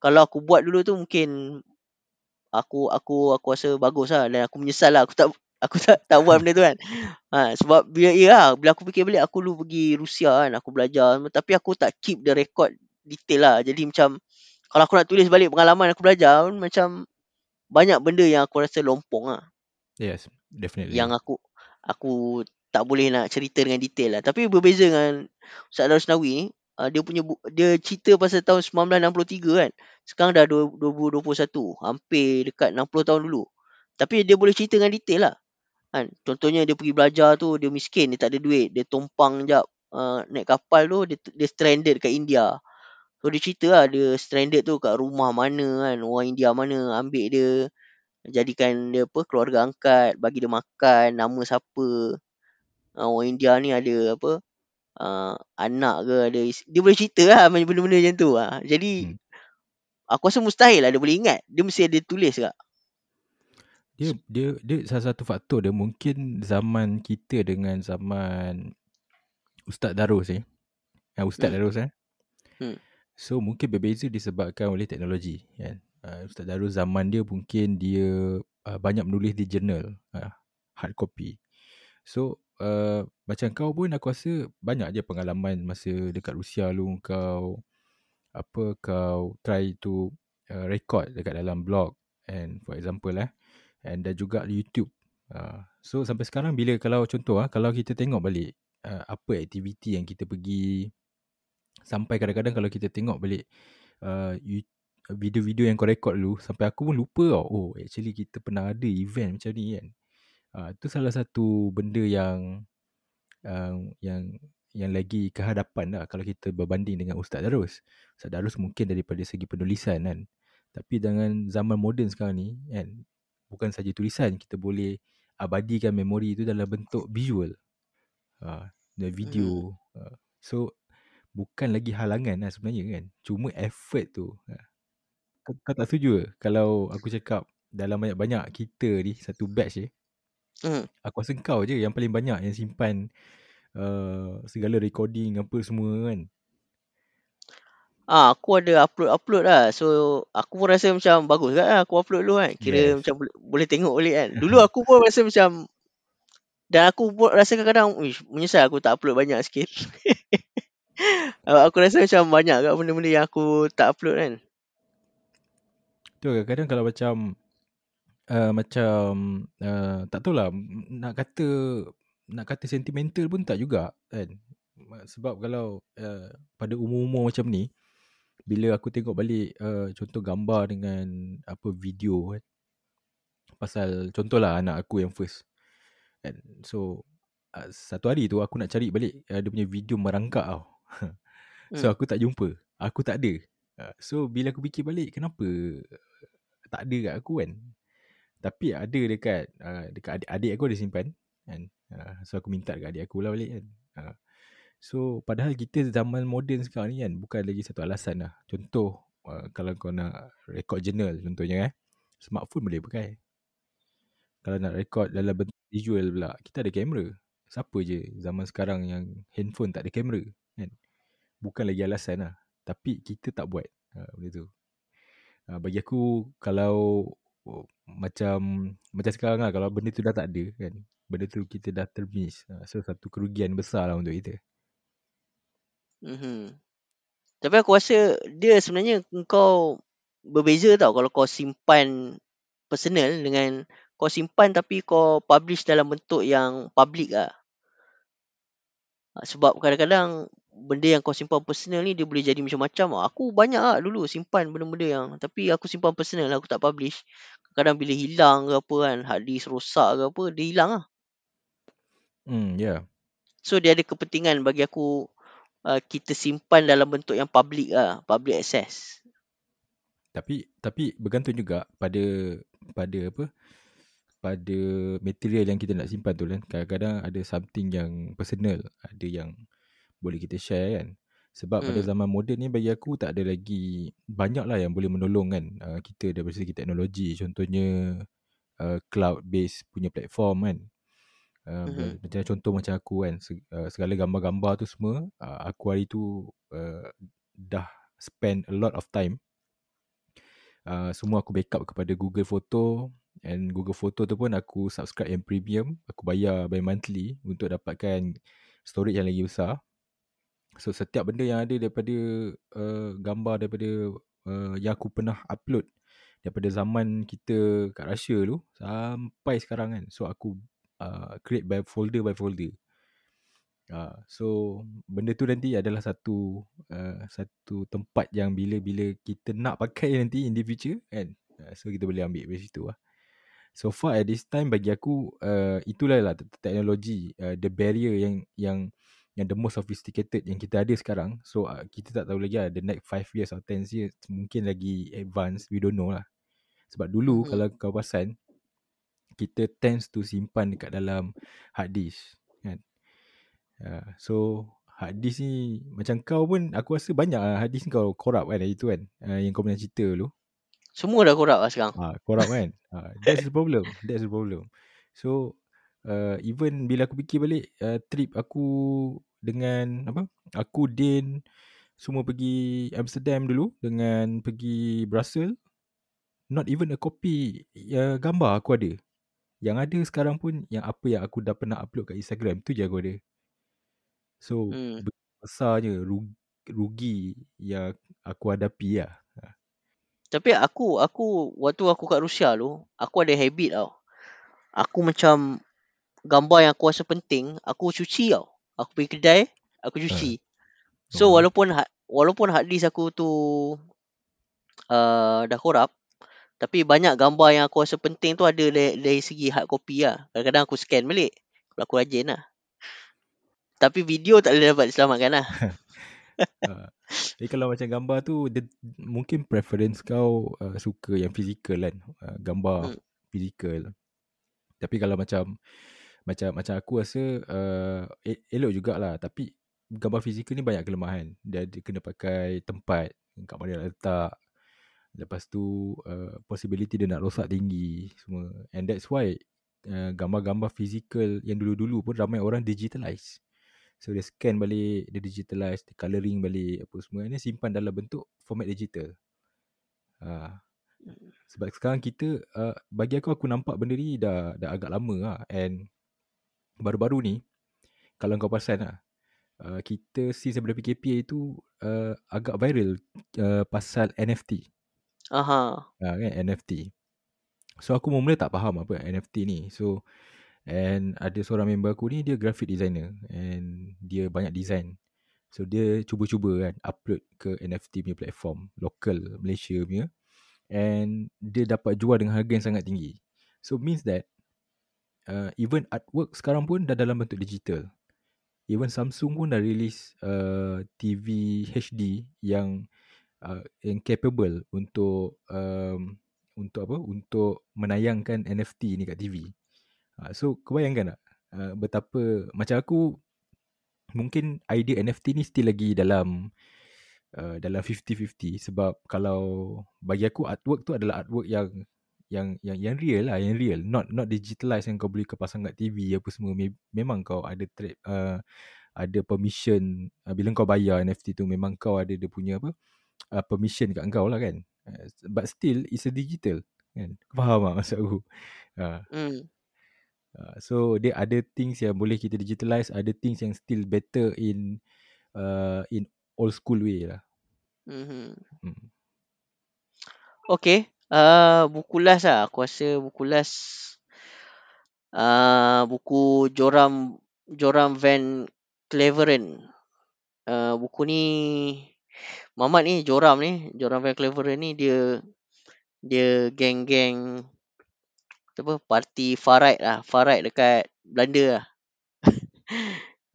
kalau aku buat dulu tu mungkin aku aku aku rasa bagus lah dan aku menyesal lah aku tak aku tak tak buat benda tu kan. Ha, sebab bila ya lah, bila aku fikir balik aku dulu pergi Rusia kan aku belajar tapi aku tak keep the record detail lah. Jadi macam kalau aku nak tulis balik pengalaman aku belajar macam banyak benda yang aku rasa lompong lah. Yes. Definitely. Yang aku aku tak boleh nak cerita dengan detail lah. Tapi berbeza dengan Ustaz Darusnawi ni, uh, dia punya bu- dia cerita pasal tahun 1963 kan. Sekarang dah 2021, hampir dekat 60 tahun dulu. Tapi dia boleh cerita dengan detail lah. Kan? Contohnya dia pergi belajar tu, dia miskin, dia tak ada duit, dia tumpang jap uh, naik kapal tu, dia, dia stranded kat India. So dia cerita lah, dia stranded tu kat rumah mana kan, orang India mana ambil dia, jadikan dia apa, keluarga angkat, bagi dia makan, nama siapa. Uh, orang India ni ada apa, uh, anak ke, ada is- dia boleh cerita lah macam benda-benda macam tu lah. Jadi, Hmm. aku rasa mustahil lah dia boleh ingat. Dia mesti ada tulis kat. Dia dia dia salah satu faktor dia mungkin zaman kita dengan zaman Ustaz Darus eh. Ustaz Hmm. Darus eh. Hmm. So mungkin berbeza disebabkan oleh teknologi kan. Uh, Ustaz Darus zaman dia mungkin dia uh, banyak menulis di jurnal uh, hard copy. So uh, macam kau pun aku rasa banyak je pengalaman masa dekat Rusia lu kau apa kau try to uh, record dekat dalam blog and for example eh and dan juga YouTube. Uh, so sampai sekarang bila kalau contoh ah kalau kita tengok balik uh, apa aktiviti yang kita pergi sampai kadang-kadang kalau kita tengok balik uh, video-video yang kau record dulu sampai aku pun lupa tau. Oh actually kita pernah ada event macam ni kan. Uh, tu salah satu benda yang uh, yang yang lagi kehadapan lah kalau kita berbanding dengan Ustaz Darus. Ustaz Darus mungkin daripada segi penulisan kan. Tapi dengan zaman moden sekarang ni kan bukan saja tulisan kita boleh abadikan memori itu dalam bentuk visual. Uh, dan video. Uh, so bukan lagi halangan lah sebenarnya kan. Cuma effort tu. Kau, kau tak setuju ke kalau aku cakap dalam banyak-banyak kita ni satu batch ni Hmm. Aku rasa kau je yang paling banyak yang simpan uh, segala recording apa semua kan. Ah, aku ada upload-upload lah. So, aku pun rasa macam bagus kan lah aku upload dulu kan. Kira Yes. macam boleh, boleh tengok balik kan. Dulu aku pun rasa macam dan aku pun rasa kadang-kadang "Uish, menyesal aku tak upload banyak sikit. Ah, aku rasa macam banyak kat benda-benda yang aku tak upload kan. Tu kadang-kadang kalau macam uh, macam uh, tak tahulah nak kata nak kata sentimental pun tak juga kan. Sebab kalau uh, pada umur-umur macam ni bila aku tengok balik uh, contoh gambar dengan apa video kan? Pasal contohlah anak aku yang first kan? So uh, satu hari tu aku nak cari balik uh, dia punya video merangkak tau. So Hmm. aku tak jumpa. Aku tak ada. Uh, so bila aku fikir balik kenapa tak ada kat aku kan tapi ada dekat uh, dekat adik-adik aku ada simpan kan. Uh, so aku minta dekat adik aku lah balik kan. Uh, so padahal kita zaman moden sekarang ni kan bukan lagi satu alasan lah. Contoh uh, kalau kau nak record journal contohnya eh smartphone boleh pakai. Kalau nak record dalam bentuk visual pula kita ada kamera. Siapa je zaman sekarang yang handphone tak ada kamera kan? Bukan lagi alasan lah. Tapi kita tak buat uh, benda tu. Uh, bagi aku kalau oh, macam macam sekarang lah kalau benda tu dah tak ada kan benda tu kita dah termiss uh, so satu kerugian besar lah untuk kita Mhm. Tapi aku rasa dia sebenarnya kau berbeza tau kalau kau simpan personal dengan kau simpan tapi kau publish dalam bentuk yang public lah. Ah, Sebab kadang-kadang benda yang kau simpan personal ni dia boleh jadi macam-macam. tau. Aku banyak lah dulu simpan benda-benda yang tapi aku simpan personal aku tak publish. Kadang bila hilang ke apa kan, hard disk rosak ke apa, dia hilang lah. hmm ya yeah. So dia ada kepentingan bagi aku uh, kita simpan dalam bentuk yang public lah, public access. Tapi tapi bergantung juga pada pada apa? Pada material yang kita nak simpan tu kan. Kadang-kadang ada something yang personal, ada yang boleh kita share kan. Sebab pada Hmm. zaman moden ni bagi aku tak ada lagi banyak lah yang boleh menolong kan uh, kita dari segi teknologi. Contohnya uh, cloud based punya platform kan. Uh, Mhm. macam contoh macam aku kan se- segala gambar-gambar tu semua uh, aku hari tu uh, dah spend a lot of time uh, semua aku backup kepada Google Photo and Google Photo tu pun aku subscribe yang premium. Aku bayar by monthly untuk dapatkan storage yang lagi besar. So setiap benda yang ada daripada uh, gambar daripada uh, yang aku pernah upload daripada zaman kita kat Russia tu sampai sekarang kan. So aku uh, create by folder by folder Uh, so benda tu nanti adalah satu uh, satu tempat yang bila-bila kita nak pakai nanti in the future kan. Uh, so kita boleh ambil dari situ lah so far at this time bagi aku uh, itulah lah te- teknologi uh, the barrier yang yang yang the most sophisticated yang kita ada sekarang. So uh, kita tak tahu lagi lah the next 5 years or 10 years mungkin lagi advance we don't know lah. Sebab dulu Mhm. kalau kau perasan kita tends to simpan dekat dalam hard disk kan? Uh, so hard disk ni macam kau pun aku rasa banyak lah hard disk kau corrupt kan hari tu kan uh, yang kau pernah cerita dulu Semua dah korak lah sekarang. ah uh, corrupt kan uh, that's the problem that's the problem so uh, even bila aku fikir balik uh, trip aku dengan apa aku Din semua pergi Amsterdam dulu dengan pergi Brussels not even a copy uh, gambar aku ada Yang ada sekarang pun yang apa yang aku dah pernah upload kat Instagram tu je aku ada. So hmm. besarnya rugi, rugi yang aku hadapi lah. Tapi aku aku waktu aku kat Rusia tu, aku ada habit tau. Aku macam gambar yang aku rasa penting, aku cuci tau. Aku pergi kedai, aku cuci. So Oh. walaupun ha- walaupun hard disk aku tu uh, dah korap, tapi banyak gambar yang aku rasa penting tu ada dari, dari segi hard copy lah. Kadang-kadang aku scan balik. Kalau aku rajin lah. Tapi video tak boleh dapat diselamatkan lah. Uh, jadi kalau macam gambar tu dia, mungkin preference kau uh, suka yang fizikal kan? Uh, gambar Hmm. fizikal tapi kalau macam macam macam aku rasa uh, elok jugalah. Tapi gambar fizikal ni banyak kelemahan. Dia, dia kena pakai tempat kat mana nak letak. Lepas tu uh, possibility dia nak rosak tinggi semua. And that's why uh, gambar-gambar fizikal yang dulu-dulu pun ramai orang digitalize So dia scan balik, dia digitalize, dia colouring balik apa semua ni simpan dalam bentuk format digital. Ha. Sebab sekarang kita uh, bagi aku aku nampak benda ni dah dah agak lama lah and baru-baru ni kalau kau perasan lah uh, kita since daripada PKP itu uh, agak viral uh, pasal NFT. Aha. Ha, kan NFT. So aku mula tak faham apa NFT ni. So And ada seorang member aku ni dia graphic designer and dia banyak design. So dia cuba-cuba kan upload ke NFT punya platform local Malaysia punya and dia dapat jual dengan harga yang sangat tinggi. So means that uh, even artwork sekarang pun dah dalam bentuk digital. Even Samsung pun dah release uh, TV HD yang uh, yang capable untuk um, untuk apa? Untuk menayangkan NFT ni kat TV. Uh, so kau bayangkan tak? Uh, betapa macam aku mungkin idea NFT ni still lagi dalam uh, dalam 50-50 sebab kalau bagi aku artwork tu adalah artwork yang yang yang yang real lah yang real. Not not digitalized yang kau boleh kau pasang kat TV apa semua. Me- memang kau ada trade uh, ada permission. Uh, bila kau bayar NFT tu memang kau ada dia punya apa uh, permission kat kau lah kan? Uh, but still it's a digital kan? Faham tak maksud aku? Uh, Hmm. Uh, so dia ada things yang boleh kita digitalize, ada things yang still better in uh, in old school way lah. Mhm. Hmm. Okay. Uh, buku last lah. Aku rasa buku last. Uh, buku Joram Joram Van Cleveren. Uh, buku ni Mamat ni Joram ni Joram Van Cleveren ni dia dia geng-geng apa parti far right lah far right dekat Belanda lah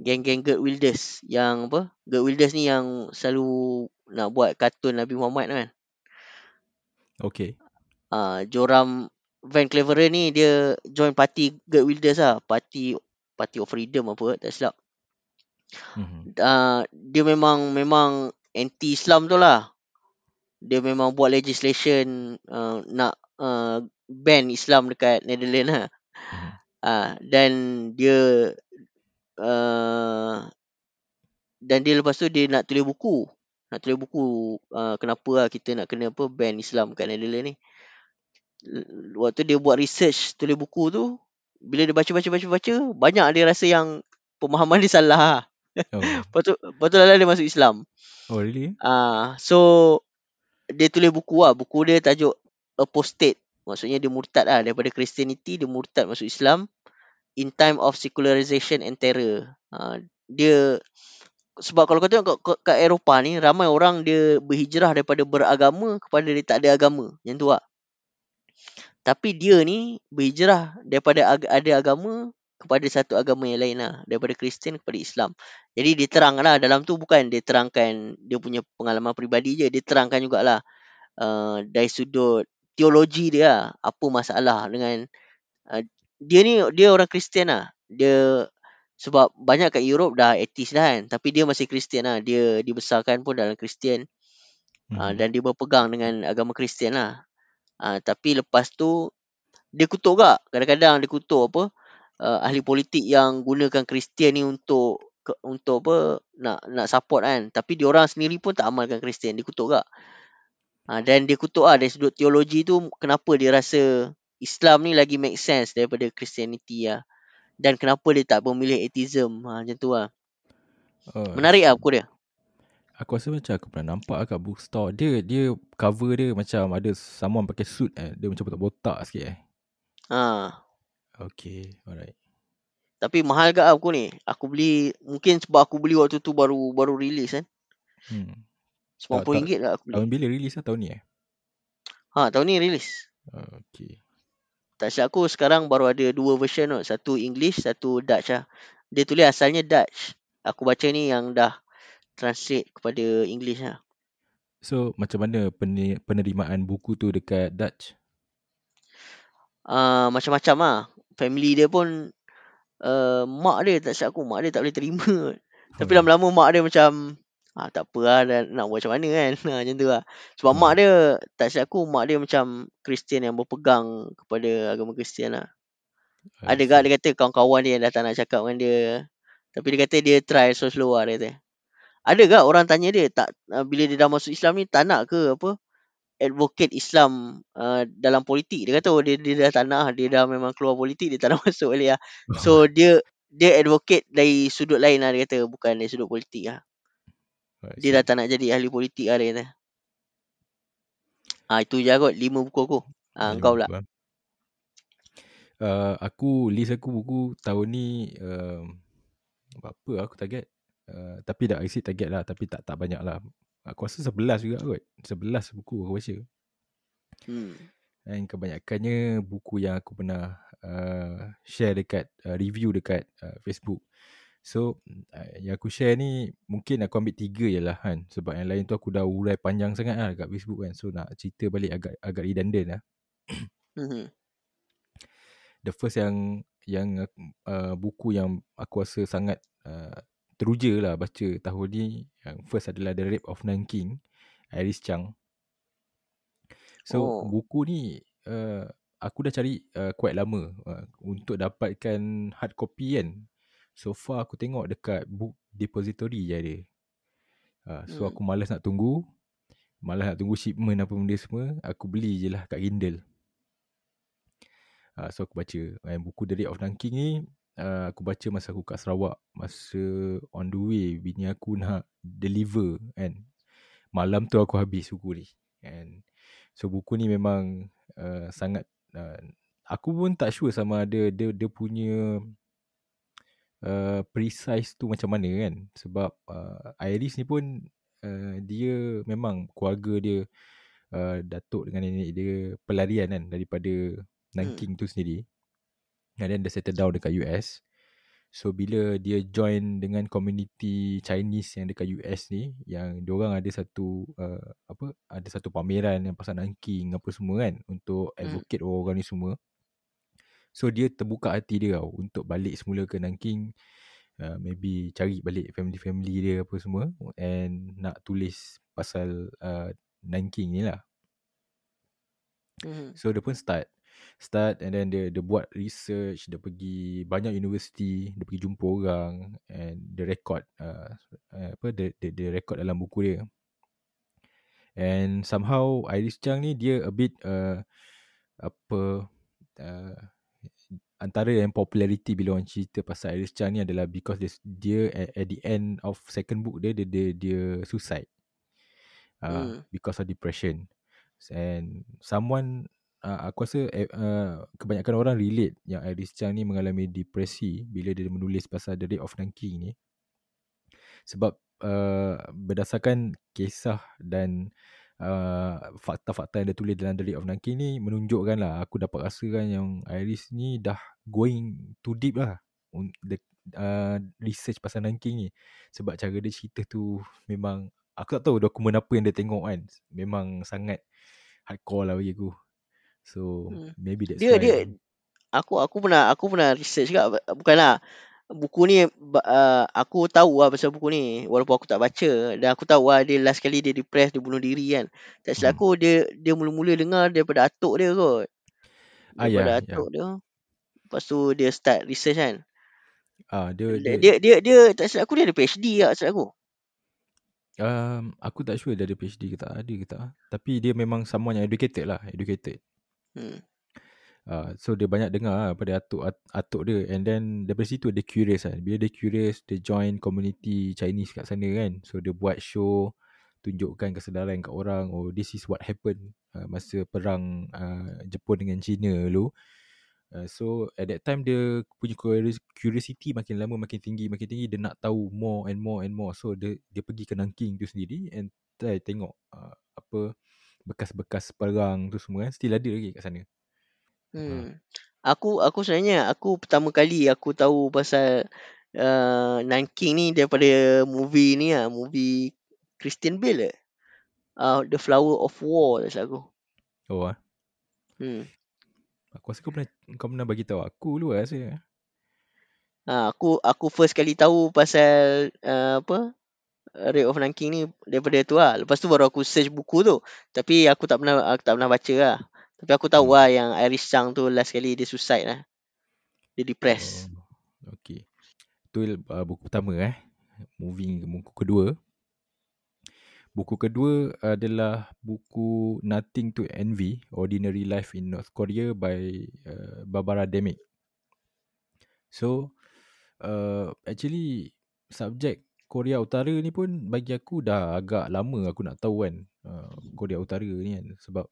geng-geng Gert Wilders yang apa Gert Wilders ni yang selalu nak buat kartun Nabi Muhammad kan Okay. uh, Joram Van Cleveren ni dia join parti Gert Wilders lah. Parti Party of Freedom apa tak silap. Mm-hmm. Uh, dia memang memang anti Islam tu lah. Dia memang buat legislation uh, nak uh, ban Islam dekat Netherlands lah. Mm-hmm. Uh, dan dia uh, dan dia lepas tu dia nak tulis buku. Nak tulis buku uh, kenapa lah kita nak kena apa ban Islam kat Netherlands ni. Waktu dia buat research tulis buku tu, bila dia baca-baca-baca-baca, banyak dia rasa yang pemahaman dia salah. lah. Oh. Lepas tu, lepas tu lah dia masuk Islam. oh really? Ah, uh, so dia tulis buku lah. Buku dia tajuk Apostate. Maksudnya dia murtad lah daripada Christianity dia murtad masuk Islam in time of secularization and terror. Uh, dia sebab kalau kau tengok kat, kat Eropah ni ramai orang dia berhijrah daripada beragama kepada dia tak ada agama. Yang tu lah. Tapi dia ni berhijrah daripada ag- ada agama kepada satu agama yang lain lah. Daripada Kristian kepada Islam. Jadi dia terang lah dalam tu bukan dia terangkan dia punya pengalaman peribadi je. Dia terangkan jugalah uh, dari sudut teologi dia lah. Apa masalah dengan uh, dia ni dia orang Kristian lah. Dia sebab banyak kat Europe dah atheist dah kan. Tapi dia masih Kristian lah. Dia dibesarkan pun dalam Kristian. Mm-hmm. Uh, Mm-hmm. dan dia berpegang dengan agama Kristian lah. Uh, tapi lepas tu dia kutuk gak. Kadang-kadang dia kutuk apa uh, ahli politik yang gunakan Kristian ni untuk untuk apa nak nak support kan. Tapi dia orang sendiri pun tak amalkan Kristian. Dia kutuk gak. Uh, dan dia kutuk ah dari sudut teologi tu kenapa dia rasa Islam ni lagi make sense daripada Christianity lah. Dan kenapa dia tak memilih atheism. Ha, macam tu lah. Oh, Menarik lah buku dia. Aku rasa macam aku pernah nampak kat bookstore. Dia dia cover dia macam ada someone pakai suit eh. Dia macam botak-botak sikit eh. Ha. Okay, alright. Tapi mahal lah buku ni? Aku beli, mungkin sebab aku beli waktu tu baru baru release kan. Hmm. RM90 lah aku beli. Tahun bila release lah tahun ni eh? Ha, tahun ni release. Okay. Tak silap aku sekarang baru ada dua version tu. Satu English, satu Dutch lah. Dia tulis asalnya Dutch. Aku baca ni yang dah translate kepada English lah. So macam mana penerimaan buku tu dekat Dutch? Uh, macam-macam lah. Family dia pun uh, mak dia tak silap aku. Mak dia tak boleh terima. Tapi Hmm. lama-lama mak dia macam ah, tak apa lah dah, nak buat macam mana kan. Ha, macam tu lah. Sebab Hmm. mak dia tak silap aku mak dia macam Kristian yang berpegang kepada agama Kristian lah. I Ada gak see. dia kata kawan-kawan dia yang dah tak nak cakap dengan dia. Tapi dia kata dia try slow-slow lah dia kata. Ada gak orang tanya dia tak uh, bila dia dah masuk Islam ni tak nak ke apa advocate Islam uh, dalam politik. Dia kata oh dia, dia dah tak nak dia dah memang keluar politik dia tak nak masuk balik lah. So dia dia advocate dari sudut lain lah dia kata bukan dari sudut politik lah. Dia dah tak nak jadi ahli politik lah dia kata. Ah itu je kot lima buku aku. Ah Lima kau pula. buku, ah. Uh, aku list aku buku tahun ni um, apa aku target uh, tapi dah exceed target lah tapi tak tak banyak lah aku rasa 11 juga kot 11 buku aku baca Hmm. dan kebanyakannya buku yang aku pernah uh, share dekat uh, review dekat uh, Facebook so uh, yang aku share ni mungkin aku ambil tiga je lah kan. Sebab yang lain tu aku dah urai panjang sangat lah dekat Facebook kan. So nak cerita balik agak agak redundant lah. Hmm. the first yang yang uh, buku yang aku rasa sangat uh, teruja lah baca tahun ni yang first adalah The Rape of Nanking Iris Chang. So Oh. buku ni uh, aku dah cari uh, quite lama uh, untuk dapatkan hard copy kan so far aku tengok dekat book depository je ada. Uh, so Hmm. aku malas nak tunggu. Malas nak tunggu shipment apa benda semua aku beli je lah kat Kindle. Uh, so aku baca And buku The Rape of Nanking ni uh, Aku baca masa aku kat Sarawak Masa on the way Bini aku nak deliver kan. Malam tu aku habis buku ni And So buku ni memang uh, Sangat uh, Aku pun tak sure sama ada Dia, dia punya uh, Precise tu macam mana kan? Sebab uh, Iris ni pun uh, Dia memang keluarga dia uh, Datuk dengan nenek dia Pelarian kan Daripada Nanking tu sendiri. And then dia settle down dekat US So bila dia join dengan community Chinese yang dekat US ni Yang diorang ada satu uh, apa Ada satu pameran yang pasal Nanking apa semua kan Untuk Hmm. advocate orang ni semua So dia terbuka hati dia tau Untuk balik semula ke Nanking. Uh, Maybe cari balik family-family dia apa semua And nak tulis pasal uh, Nanking ni lah. Hmm. So dia pun start. Start and then dia, dia buat research Dia pergi banyak universiti Dia pergi jumpa orang And dia record uh, uh, Apa dia, dia, dia record dalam buku dia. And somehow Iris Chang ni dia a bit uh, Apa uh, Antara yang popularity bila orang cerita pasal Iris Chang ni adalah Because dia, dia at, at the end of second book dia Dia, dia, dia suicide uh, Hmm. Because of depression And someone uh, aku rasa uh, kebanyakan orang relate yang Iris Chang ni mengalami depresi bila dia menulis pasal The Rape of Nanking ni. Sebab uh, berdasarkan kisah dan uh, fakta-fakta yang dia tulis dalam The Rape of Nanking ni menunjukkan lah aku dapat rasakan yang Iris ni dah going too deep lah the, uh, research pasal Nanking ni. Sebab cara dia cerita tu memang aku tak tahu dokumen apa yang dia tengok kan. Memang sangat hardcore lah bagi aku. So Hmm. maybe that's Dia why. dia aku aku pernah aku pernah research juga. Bukanlah buku ni uh, aku tahu lah pasal buku ni. Walaupun aku tak baca dan aku tahu lah dia last kali dia depressed dia bunuh diri kan. Tak silap Hmm. aku dia dia mula-mula dengar daripada atuk dia kot. Ah daripada ya. ya atuk dia. Lepas tu dia start research kan. Ah dia dia dia dia dia, dia tak silap aku dia ada PhD tak silap aku. Um, aku tak sure dia ada PhD ke tak ada ke tak. Ah. tapi dia memang someone yang educated lah educated. Hmm. Uh, so dia banyak dengar lah pada atuk atuk dia and then daripada situ dia curious kan. Bila dia curious dia join community Chinese kat sana kan. So dia buat show tunjukkan kesedaran kat orang oh this is what happened uh, masa perang uh, Jepun dengan China dulu. Uh, so at that time dia punya curiosity makin lama makin tinggi makin tinggi dia nak tahu more and more and more. So dia dia pergi ke Nanking tu sendiri and try tengok uh, apa bekas-bekas perang tu semua kan still ada lagi kat sana. Hmm. Aku aku sebenarnya aku pertama kali aku tahu pasal uh, Nanking ni daripada movie ni lah, movie Christian Bale eh? Uh, The Flower of War tak aku. Oh ah. Hmm. Aku rasa kau pernah kau pernah bagi tahu aku dulu lah rasa. Ha, aku aku first kali tahu pasal uh, apa Raid of Nanking ni daripada tu lah. Lepas tu baru aku search buku tu. Tapi aku tak pernah aku tak pernah baca lah. Tapi aku tahu hmm. lah yang Iris Chang tu last kali dia suicide lah. Dia depressed. Oh, okay. Tu uh, buku pertama eh. Moving ke buku kedua. Buku kedua adalah buku Nothing to Envy, Ordinary Life in North Korea by uh, Barbara Demick. So, uh, actually, subjek Korea Utara ni pun bagi aku dah agak lama aku nak tahu kan uh, Korea Utara ni kan. Sebab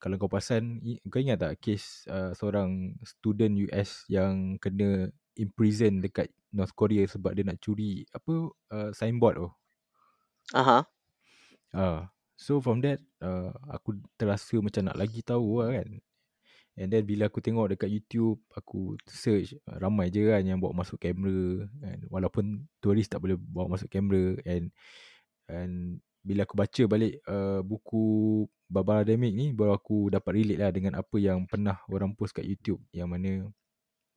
kalau kau perasan, kau ingat tak kes uh, seorang student US yang kena imprison dekat North Korea sebab dia nak curi apa uh, signboard tu. Aha. Uh, so from that uh, aku terasa macam nak lagi tahu lah kan. And then bila aku tengok dekat YouTube, aku search ramai je kan yang bawa masuk kamera kan. Walaupun turis tak boleh bawa masuk kamera and and bila aku baca balik uh, buku Barbara Demick ni baru aku dapat relate lah dengan apa yang pernah orang post kat YouTube. Yang mana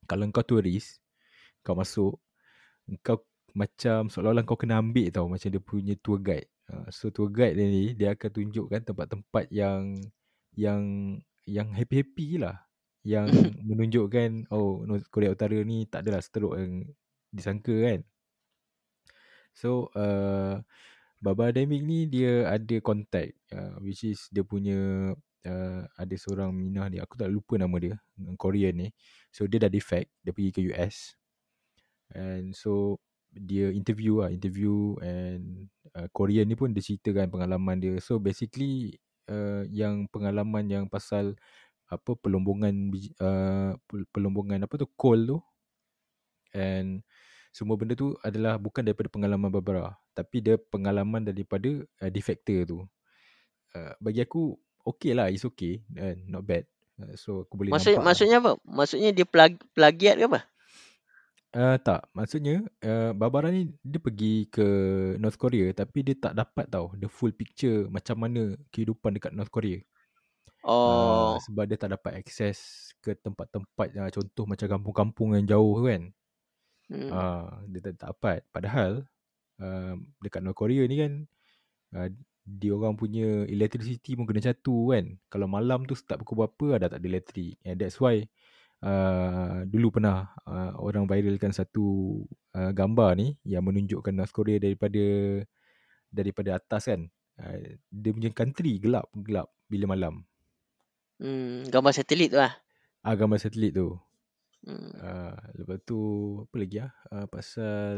kalau kau turis kau masuk kau macam seolah-olah kau kena ambil tau macam dia punya tour guide. Uh, so tour guide dia ni dia akan tunjukkan tempat-tempat yang yang yang happy-happy lah. Yang menunjukkan oh Korea Utara ni tak adalah seteruk yang disangka kan. So uh, Baba Demic ni dia ada contact uh, which is dia punya uh, ada seorang minah ni aku tak lupa nama dia Korean ni. So dia dah defect dia pergi ke US. And so dia interview lah interview and uh, Korean ni pun dia ceritakan pengalaman dia so basically uh, yang pengalaman yang pasal apa pelombongan uh, pelombongan apa tu coal tu and semua benda tu adalah bukan daripada pengalaman Barbara tapi dia pengalaman daripada uh, defector tu uh, bagi aku okay lah it's okay uh, not bad uh, so aku boleh Maksud, nampak maksudnya lah. apa maksudnya dia plag, plagiat ke apa Uh, tak, maksudnya uh, Barbara ni dia pergi ke North Korea tapi dia tak dapat tau the full picture macam mana kehidupan dekat North Korea. Oh. Uh, sebab dia tak dapat akses ke tempat-tempat uh, contoh macam kampung-kampung yang jauh kan. Hmm. Uh, dia tak, tak dapat. Padahal uh, dekat North Korea ni kan uh, dia orang punya electricity pun kena catu kan. Kalau malam tu start pukul berapa dah tak ada elektrik. And that's why uh, dulu pernah uh, orang viralkan satu uh, gambar ni yang menunjukkan North Korea daripada daripada atas kan. Uh, dia punya country gelap gelap bila malam. Hmm, gambar satelit tu lah. Ah, gambar satelit tu. Hmm. Uh, lepas tu apa lagi ah? Uh, pasal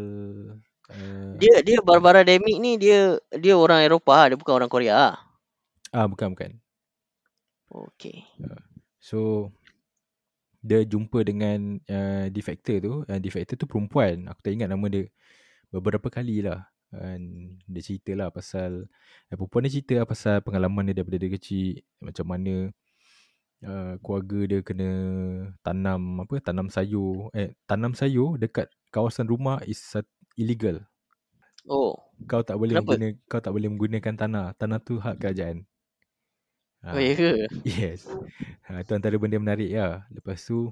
uh, dia dia Barbara Demick ni dia dia orang Eropah, dia bukan orang Korea. Ah, bukan bukan. Okay. Uh, so dia jumpa dengan uh, defector tu uh, defector tu perempuan aku tak ingat nama dia beberapa kali lah dan dia cerita lah pasal uh, perempuan dia cerita lah pasal pengalaman dia daripada dia kecil macam mana uh, keluarga dia kena tanam apa tanam sayur eh tanam sayur dekat kawasan rumah is illegal oh kau tak boleh guna kau tak boleh menggunakan tanah tanah tu hak kerajaan Oh, ya ke? Yes. Ha, itu antara benda menarik ya. Lepas tu,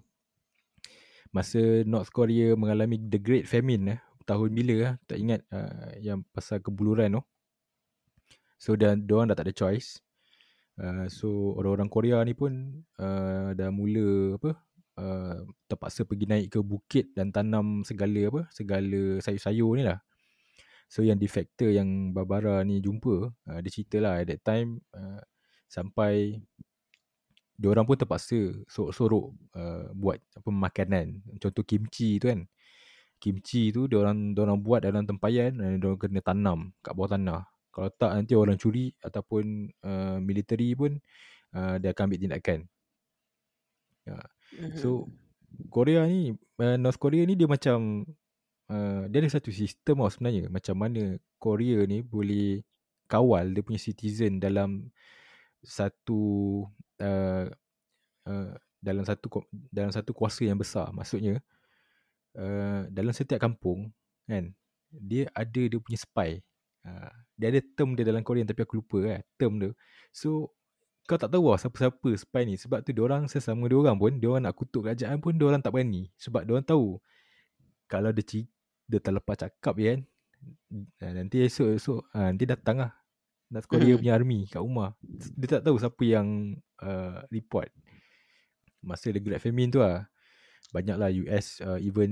masa North Korea mengalami The Great Famine, eh, tahun bila lah, tak ingat uh, yang pasal kebuluran tu. So, dan orang dah tak ada choice. Uh, so, orang-orang Korea ni pun uh, dah mula apa uh, terpaksa pergi naik ke bukit dan tanam segala apa segala sayur-sayur ni lah. So, yang defector yang Barbara ni jumpa, uh, dia cerita lah at that time, uh, sampai dia orang pun terpaksa sorok-sorok uh, buat apa makanan. Contoh kimchi tu kan. Kimchi tu dia orang dia orang buat dalam tempayan dan dia orang kena tanam kat bawah tanah. Kalau tak nanti orang curi ataupun uh, military pun uh, dia akan ambil tindakan. Ya. So Korea ni uh, North Korea ni dia macam uh, dia ada satu sistem tau sebenarnya macam mana Korea ni boleh kawal dia punya citizen dalam satu uh, uh, dalam satu dalam satu kuasa yang besar maksudnya uh, dalam setiap kampung kan dia ada dia punya spy uh, dia ada term dia dalam Korean tapi aku lupa kan term dia. So kau tak tahu lah siapa-siapa spy ni. Sebab tu dia orang sesama dia orang pun dia orang nak kutuk kerajaan pun dia orang tak berani. Sebab dia orang tahu kalau dia dia terlepas cakap je kan nanti esok-esok ha, nanti datang lah. North Korea hmm. punya army kat rumah. Dia tak tahu siapa yang uh, report. Masa the Great Famine tu lah banyaklah US uh, even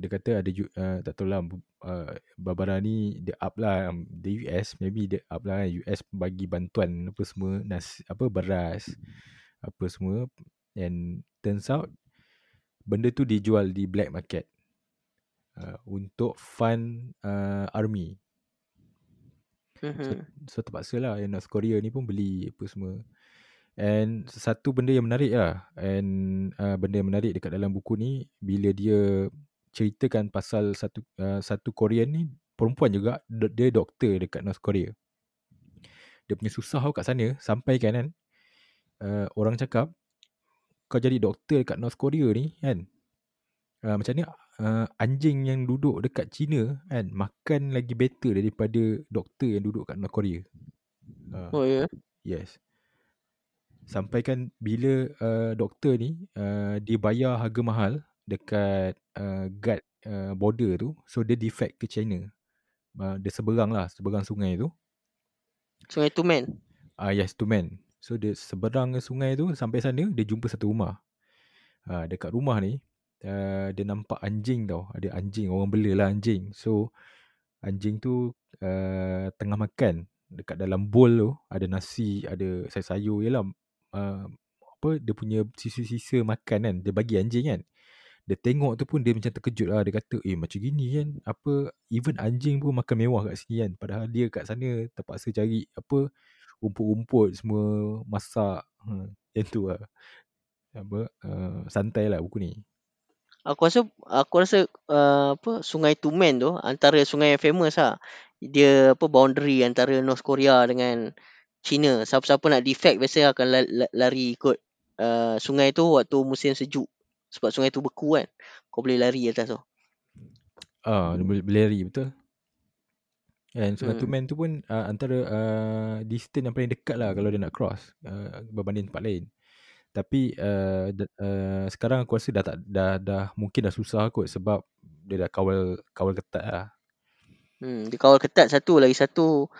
dia kata ada uh, tak tahu lah uh, Barbara ni dia up lah um, the US maybe dia up lah US bagi bantuan apa semua nas apa beras apa semua. And turns out benda tu dijual di black market uh, untuk fund uh, army. So, so terpaksa lah yang North Korea ni pun beli apa semua And satu benda yang menarik lah. And uh, benda yang menarik dekat dalam buku ni Bila dia ceritakan pasal satu uh, satu Korean ni Perempuan juga Dia doktor dekat North Korea. Dia punya susah kat sana Sampai kan kan uh, Orang cakap Kau jadi doktor dekat North Korea ni kan? Uh, Macam ni uh, Anjing yang duduk dekat China kan Makan lagi better daripada doktor yang duduk kat North Korea. Uh, Oh ya? yeah. Yes Sampai kan bila uh, doktor ni uh, dia bayar harga mahal dekat uh, guard uh, border tu. So dia defect ke China. Uh, dia seberang lah seberang sungai tu. Sungai Tumen? Ah uh, yes Tumen. So dia seberang sungai tu sampai sana dia jumpa satu rumah. Uh, dekat rumah ni uh, dia nampak anjing tau. Ada anjing orang bela lah anjing. So anjing tu uh, tengah makan dekat dalam bowl tu. Ada nasi ada sayur-sayur yalah uh, apa dia punya sisa-sisa makan kan dia bagi anjing kan. Dia tengok tu pun dia macam terkejut lah. Dia kata eh macam gini kan apa even anjing pun makan mewah kat sini kan. Padahal dia kat sana terpaksa cari apa rumput-rumput semua masak. Hmm, yang tu lah. Apa uh, santai lah buku ni. Aku rasa aku rasa uh, apa sungai Tumen tu antara sungai yang famous lah. Dia apa boundary antara North Korea dengan China siapa-siapa nak defect biasa akan lari ikut uh, sungai tu waktu musim sejuk sebab sungai tu beku kan kau boleh lari atas tu ah uh, boleh lari betul And sungai hmm. Tumen tu pun uh, antara uh, distance yang paling dekat lah kalau dia nak cross uh, berbanding tempat lain. Tapi uh, uh, sekarang aku rasa dah tak dah dah mungkin dah susah kot sebab dia dah kawal kawal ketat lah. Hmm, dia kawal ketat satu lagi satu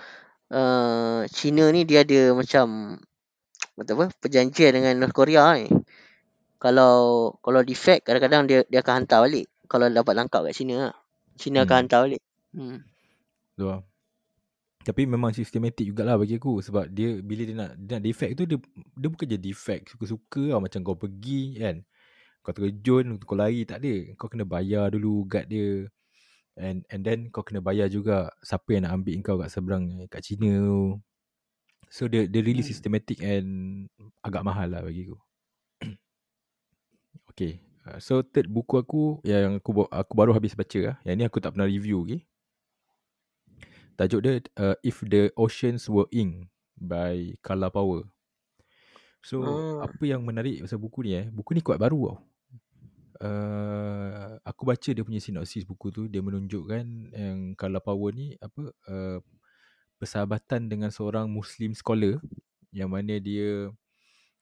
uh, China ni dia ada macam betul apa perjanjian dengan North Korea ni. Kalau kalau defect kadang-kadang dia dia akan hantar balik kalau dapat langkap kat China lah. China hmm. akan hantar balik. Hmm. Betul. Tapi memang sistematik jugalah bagi aku sebab dia bila dia nak dia nak defect tu dia dia bukan je defect suka-suka lah macam kau pergi kan. Kau terjun, kau lari tak ada. Kau kena bayar dulu guard dia and and then kau kena bayar juga siapa yang nak ambil kau kat seberang kat China tu. So dia dia really hmm. systematic and agak mahal lah bagi aku. Okay uh, so third buku aku yang aku aku baru habis baca lah. Yang ni aku tak pernah review okay? Tajuk dia uh, if the oceans were ink by Carla Power. So hmm. apa yang menarik pasal buku ni eh? Buku ni kuat baru tau uh, aku baca dia punya sinopsis buku tu dia menunjukkan yang kalau power ni apa uh, persahabatan dengan seorang muslim scholar yang mana dia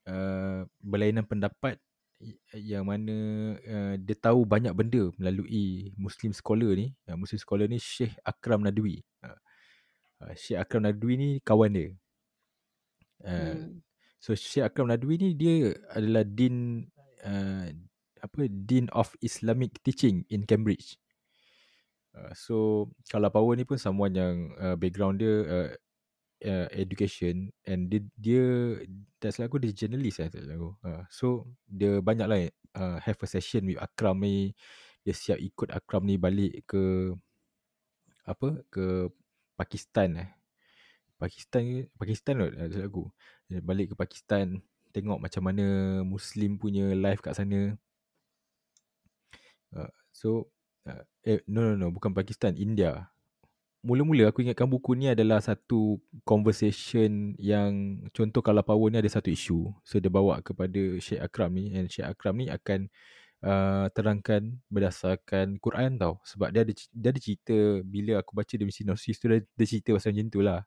uh, berlainan pendapat yang mana uh, dia tahu banyak benda melalui muslim scholar ni. Uh, muslim scholar ni Syekh Akram Nadwi. Uh, Syekh Akram Nadwi ni kawan dia. Uh, hmm. so Syekh Akram Nadwi ni dia adalah din uh, apa Dean of Islamic Teaching in Cambridge. Uh, so kalau power ni pun someone yang uh, background dia uh, uh, education and dia dia tak salah aku dia journalist lah tak salah aku. Uh, so dia banyak lah uh, have a session with Akram ni. Dia siap ikut Akram ni balik ke apa ke Pakistan eh. Pakistan ke Pakistan kot tak salah aku. Dia balik ke Pakistan tengok macam mana Muslim punya life kat sana. Uh, so uh, eh no no no bukan Pakistan India mula-mula aku ingatkan buku ni adalah satu conversation yang contoh kalau power ni ada satu isu. So dia bawa kepada Sheikh Akram ni and Sheikh Akram ni akan uh, terangkan berdasarkan Quran tau. Sebab dia ada dia ada cerita bila aku baca dia sinopsis tu dia, dia cerita pasal macam tu lah.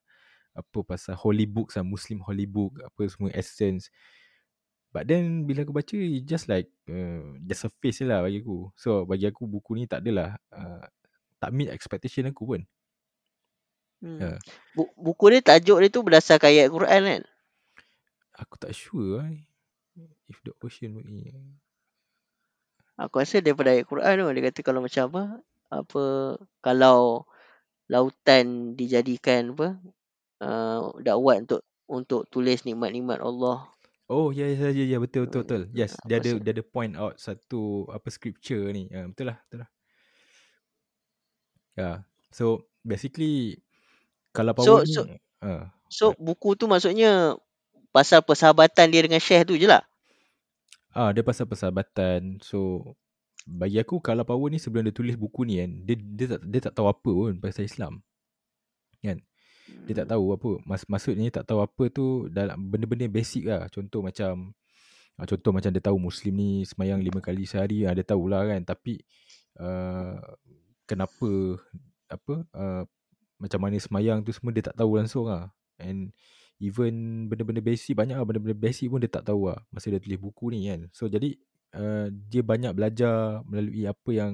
Apa pasal holy book lah, Muslim holy book, apa semua essence. But then bila aku baca just like uh, just a face lah bagi aku. So bagi aku buku ni tak adalah uh, tak meet expectation aku pun. Hmm. Ya. Bu- buku dia tajuk dia tu berdasarkan ayat Quran kan? Aku tak sure lah. If the ocean were in. Aku rasa daripada ayat Quran tu dia kata kalau macam apa apa kalau lautan dijadikan apa uh, dakwat untuk untuk tulis nikmat-nikmat Allah. Oh ya ya ya ya betul betul betul. Yes, dia ada dia ada point out satu apa scripture ni. Ya, betul lah, betul lah. Ya. So basically kalau So- power so- ni uh, So buku tu maksudnya pasal persahabatan dia dengan Syekh tu je lah. ah dia pasal persahabatan. So bagi aku kalau power ni sebelum dia tulis buku ni kan, dia dia tak dia tak tahu apa pun pasal Islam. Kan? Dia tak tahu apa. Mas, maksudnya tak tahu apa tu dalam benda-benda basic lah. Contoh macam ah, contoh macam dia tahu Muslim ni semayang lima kali sehari, ah, dia tahulah kan. Tapi uh, kenapa apa uh, macam mana semayang tu semua dia tak tahu langsung lah. And even benda-benda basic banyak lah benda-benda basic pun dia tak tahu lah masa dia tulis buku ni kan. So jadi uh, dia banyak belajar melalui apa yang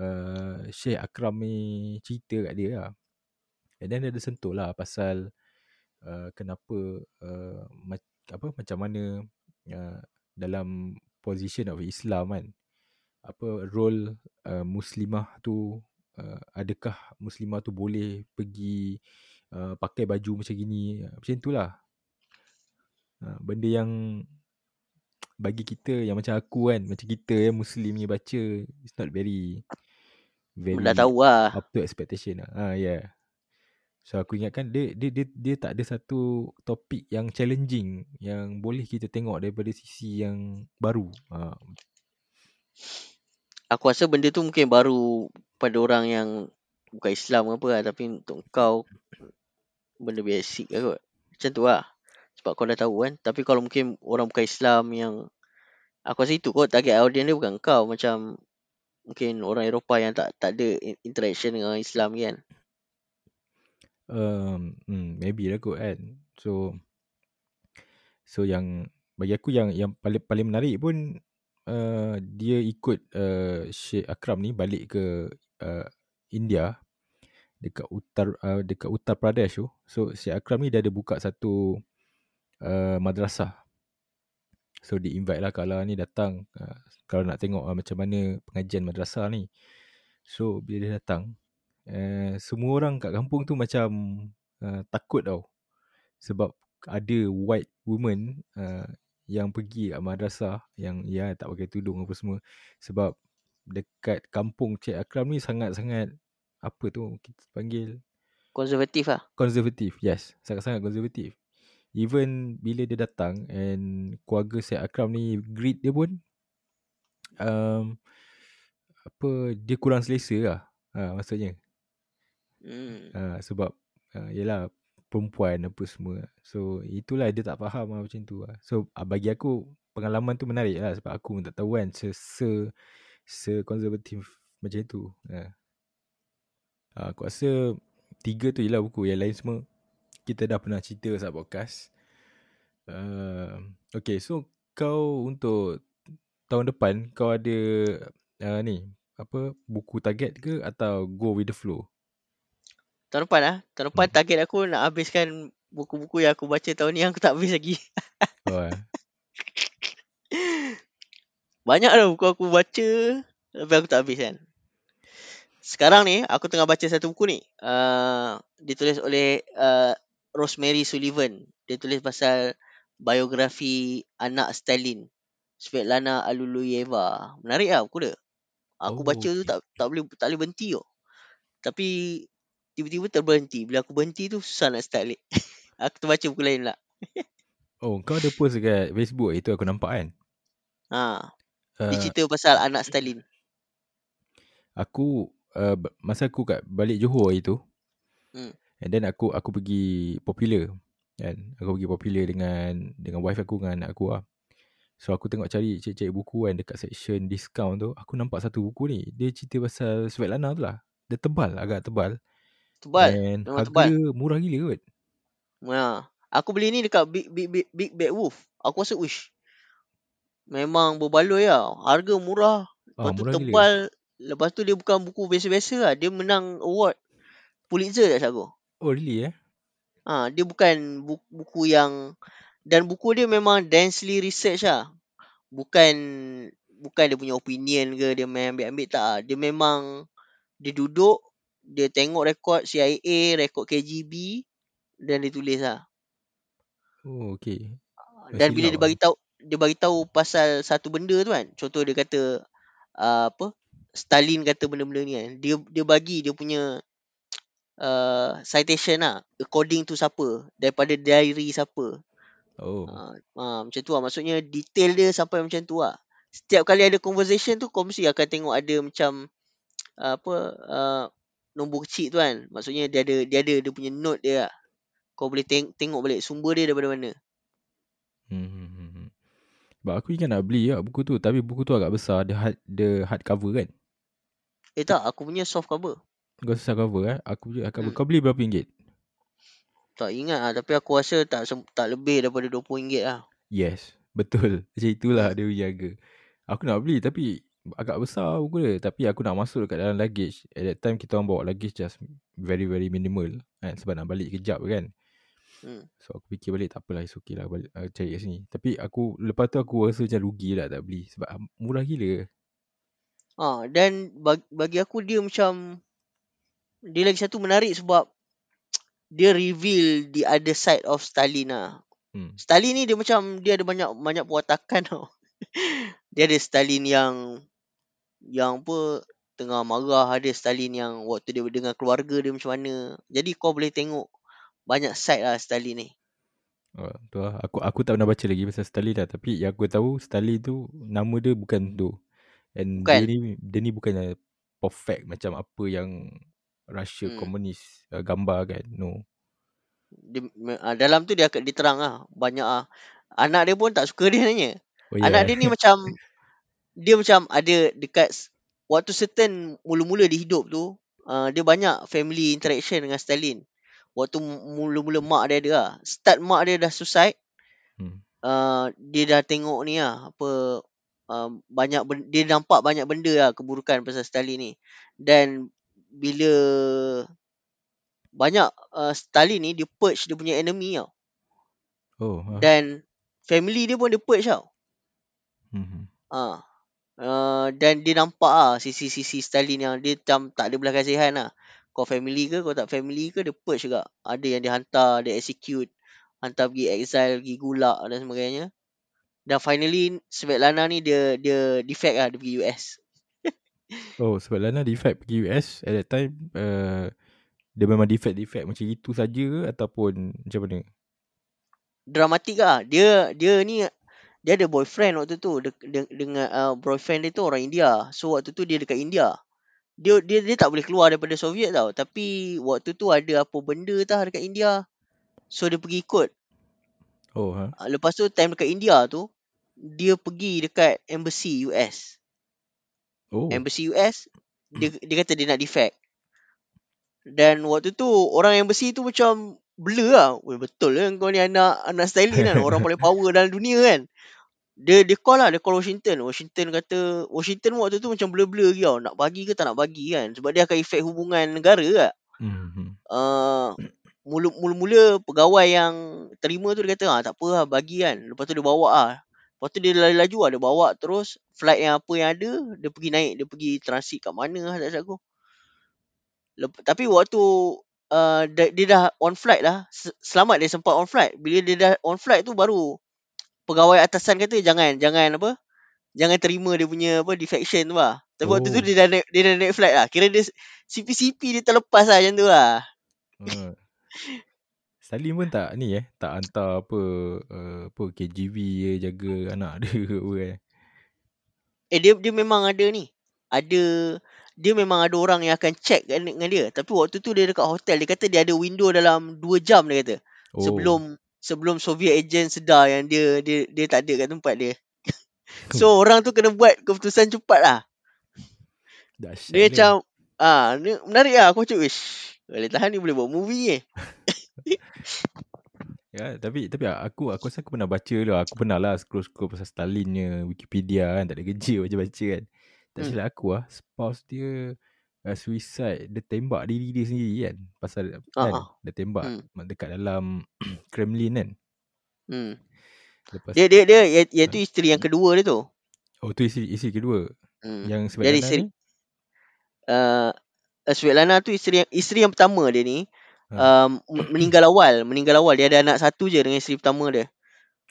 uh, Syekh Akram ni cerita kat dia lah. And then dia ada sentuh lah pasal uh, kenapa uh, ma- apa macam mana uh, dalam position of Islam kan apa role uh, muslimah tu uh, adakah muslimah tu boleh pergi uh, pakai baju macam gini uh, macam itulah uh, benda yang bagi kita yang macam aku kan macam kita yang muslim ni baca it's not very very Dah tahu lah. up to expectation lah. Ha, yeah. So aku ingatkan dia, dia dia dia tak ada satu topik yang challenging yang boleh kita tengok daripada sisi yang baru. Ha, Aku rasa benda tu mungkin baru pada orang yang bukan Islam apa lah. Tapi untuk kau benda basic lah kot. Macam tu lah. Sebab kau dah tahu kan. Tapi kalau mungkin orang bukan Islam yang aku rasa itu kot target audience dia bukan kau. Macam mungkin orang Eropah yang tak tak ada in- interaction dengan Islam kan. Um, hmm, maybe lah kot kan. So so yang bagi aku yang yang paling paling menarik pun uh, dia ikut uh, Sheikh Akram ni balik ke uh, India dekat Uttar uh, dekat Uttar Pradesh tu. So Sheikh Akram ni dia ada buka satu uh, madrasah. So di invite lah kalau ni datang uh, kalau nak tengok uh, macam mana pengajian madrasah ni. So bila dia datang uh, semua orang kat kampung tu macam uh, takut tau. Sebab ada white woman uh, yang pergi kat madrasah yang ya tak pakai tudung apa semua sebab dekat kampung Cik Akram ni sangat-sangat apa tu kita panggil Konservatif lah. konservatif. Yes, sangat-sangat konservatif. Even bila dia datang and keluarga Syed Akram ni greet dia pun um, apa dia kurang selesa lah. Ha, maksudnya. Hmm. Ha, sebab ha, yelah perempuan apa semua. So itulah dia tak faham lah macam tu lah. So ah, bagi aku pengalaman tu menarik lah sebab aku pun tak tahu kan se, se, se konservatif macam tu. Ha. Ha, aku rasa tiga tu je lah buku. Yang lain semua kita dah pernah cerita saat podcast. Uh, okay, so kau untuk tahun depan kau ada uh, ni apa buku target ke atau go with the flow? Tahun depan lah. Tahun depan Hmm. target aku nak habiskan buku-buku yang aku baca tahun ni yang aku tak habis lagi. Oh, eh. Banyak dah buku aku baca tapi aku tak habis kan. Sekarang ni aku tengah baca satu buku ni. Uh, ditulis oleh uh, Rosemary Sullivan. Dia tulis pasal biografi anak Stalin. Svetlana Aluluyeva. Menarik lah buku dia. Aku Oh, baca tu okey. tak tak boleh tak boleh berhenti tau. Tapi tiba-tiba terberhenti. Bila aku berhenti tu susah nak start balik. aku terbaca buku lain lah. Oh, kau ada post dekat Facebook itu aku nampak kan. Ha. Dia Uh, cerita pasal anak Stalin. aku uh, masa aku kat balik Johor hari tu Hmm. and then aku aku pergi popular kan aku pergi popular dengan dengan wife aku dengan anak aku lah so aku tengok cari cari-cari buku kan dekat section discount tu aku nampak satu buku ni dia cerita pasal Svetlana tu lah dia tebal agak tebal Tebal. Memang harga tebal. murah gila kot Ha. Aku beli ni dekat Big Big Big, Big Bad Wolf. Aku rasa uish. Memang berbaloi lah. Harga murah. Lepas ah tu murah gila tebal. Lepas tu dia bukan buku biasa-biasa lah. Dia menang award Pulitzer tak salah aku. oh really eh Ha, dia bukan buku, buku yang dan buku dia memang densely research lah. Bukan bukan dia punya opinion ke dia main ambil-ambil tak. Dia memang dia duduk dia tengok rekod CIA, rekod KGB dan dia tulis lah. oh okay Dan Dah bila dia lah. bagi tahu dia bagi tahu pasal satu benda tu kan. Contoh dia kata uh, apa? Stalin kata benda-benda ni kan. Dia dia bagi dia punya uh, citation lah according to siapa daripada diary siapa. oh Ha, ha, macam tu lah. Maksudnya detail dia sampai macam tu lah. Setiap kali ada conversation tu kau mesti akan tengok ada macam uh, apa uh, nombor kecil tu kan. Maksudnya dia ada dia ada dia punya note dia lah. Kau boleh teng- tengok balik sumber dia daripada mana. Hmm, hmm, hmm, hmm. Sebab aku ingat nak beli lah buku tu Tapi buku tu agak besar Dia hard, dia hard cover kan Eh tak, aku punya soft cover. Kau susah cover eh Aku punya hard cover Hmm. Kau beli berapa ringgit? Tak ingat lah. Tapi aku rasa tak tak lebih daripada RM20 lah. Yes Betul Macam itulah dia punya harga Aku nak beli tapi Agak besar buku dia Tapi aku nak masuk dekat dalam luggage At that time kita orang bawa luggage just Very very minimal kan Sebab nak balik kejap kan Hmm. So aku fikir balik tak apalah It's okay lah balik, uh, Cari kat sini Tapi aku Lepas tu aku rasa macam rugi lah tak beli Sebab ah, murah gila Ha, dan bagi, bagi aku dia macam dia lagi satu menarik sebab dia reveal the other side of Stalin lah. hmm. Stalin ni dia macam dia ada banyak banyak perwatakan tau. dia ada Stalin yang yang apa tengah marah, ada Stalin yang waktu dia dengan keluarga dia macam mana. Jadi kau boleh tengok banyak side lah Stalin ni. Oh, tu lah. Aku aku tak pernah baca lagi pasal Stalin dah tapi yang aku tahu Stalin tu nama dia bukan tu. And Bukan. dia ni dia ni bukannya perfect macam apa yang Russia Hmm. komunis uh, gambar kan. No. Dia, ah, dalam tu dia akan diterang lah. Banyak ah. Anak dia pun tak suka dia nanya. Oh Anak dia ni macam dia macam ada dekat waktu certain mula-mula di hidup tu uh, dia banyak family interaction dengan Stalin. Waktu mu- mula-mula mak dia ada lah. Start mak dia dah suicide, Hmm. uh, dia dah tengok ni lah apa uh, banyak ben- dia nampak banyak benda lah keburukan pasal Stalin ni. Dan bila banyak uh, Stalin ni dia purge dia punya enemy tau. Oh. Dan family dia pun dia purge tau. Hmm. hmm. Ah. Uh, dan dia nampak ah sisi-sisi Stalin yang dia macam tak ada belas kasihan lah. Kau family ke, kau tak family ke, dia purge juga. Ada yang dia hantar, dia execute. Hantar pergi exile, pergi gulak dan sebagainya. Dan finally, Svetlana ni dia dia defect lah, dia pergi US. Oh sebab Lana defect pergi US at that time uh, dia memang defect-defect macam itu saja ke ataupun macam mana? Dramatik lah. Dia dia ni dia ada boyfriend waktu tu de, de, dengan uh, boyfriend dia tu orang India. So waktu tu dia dekat India. Dia dia dia tak boleh keluar daripada Soviet tau. Tapi waktu tu ada apa benda tah dekat India. So dia pergi ikut. Oh ha. Ah, Lepas tu time dekat India tu dia pergi dekat embassy US. Oh. Embassy US dia dia kata dia nak defect. Dan waktu tu orang embassy tu macam blur lah. Weh betul lah kau ni anak anak Stalin kan. Orang paling power dalam dunia kan. Dia dia call lah, dia call Washington. Washington kata Washington waktu tu macam blur-blur lagi tau. Nak bagi ke tak nak bagi kan. Sebab dia akan efek hubungan negara lah. Hmm. hmm. Uh, mula, mula-mula pegawai yang terima tu dia kata ah tak apa lah bagi kan. Lepas tu dia bawa ah. Lepas tu dia laju-laju lah dia bawa terus flight yang apa yang ada dia pergi naik dia pergi transit kat mana lah tak aku. Lep, tapi waktu uh, dia, dia dah on flight lah. Se- Selamat dia sempat on flight. Bila dia dah on flight tu baru pegawai atasan kata jangan jangan apa? Jangan terima dia punya apa defection tu lah. Tapi waktu tu Oh. dia dah naik, dia dah naik flight lah. Kira dia CP-CP dia terlepas lah macam tu lah. Uh. Salim pun tak ni eh, tak hantar apa uh, apa KGV je jaga anak dia apa eh. Eh dia dia memang ada ni. Ada dia memang ada orang yang akan check kan dengan dia. Tapi waktu tu dia dekat hotel dia kata dia ada window dalam 2 jam dia kata. Oh. Sebelum sebelum Soviet agent sedar yang dia dia dia tak ada kat tempat dia. so orang tu kena buat keputusan cepat lah. Dahsyat Dia ni. macam ah ni menarik lah aku macam wish. Boleh tahan ni boleh buat movie ni. Ya, tapi tapi aku aku rasa aku pernah baca lah. Aku pernah lah scroll-scroll pasal Stalinnya Wikipedia kan. Tak ada kerja baca-baca kan. Tak Hmm. silap aku lah. Spouse dia uh, suicide. Dia tembak diri dia sendiri kan. Pasal Ah, kan. ah. Dia tembak Hmm. dekat dalam Kremlin kan. Hmm. Lepas Dia dia dia ia- iaitu isteri yang kedua dia tu. Oh tu isi, isi kedua. Hmm. Yang Jadi Svetlana isteri ni. uh, Svetlana tu isteri yang isteri yang pertama dia ni Ha. men- meninggal awal, meninggal awal. Dia ada anak satu je dengan isteri pertama dia.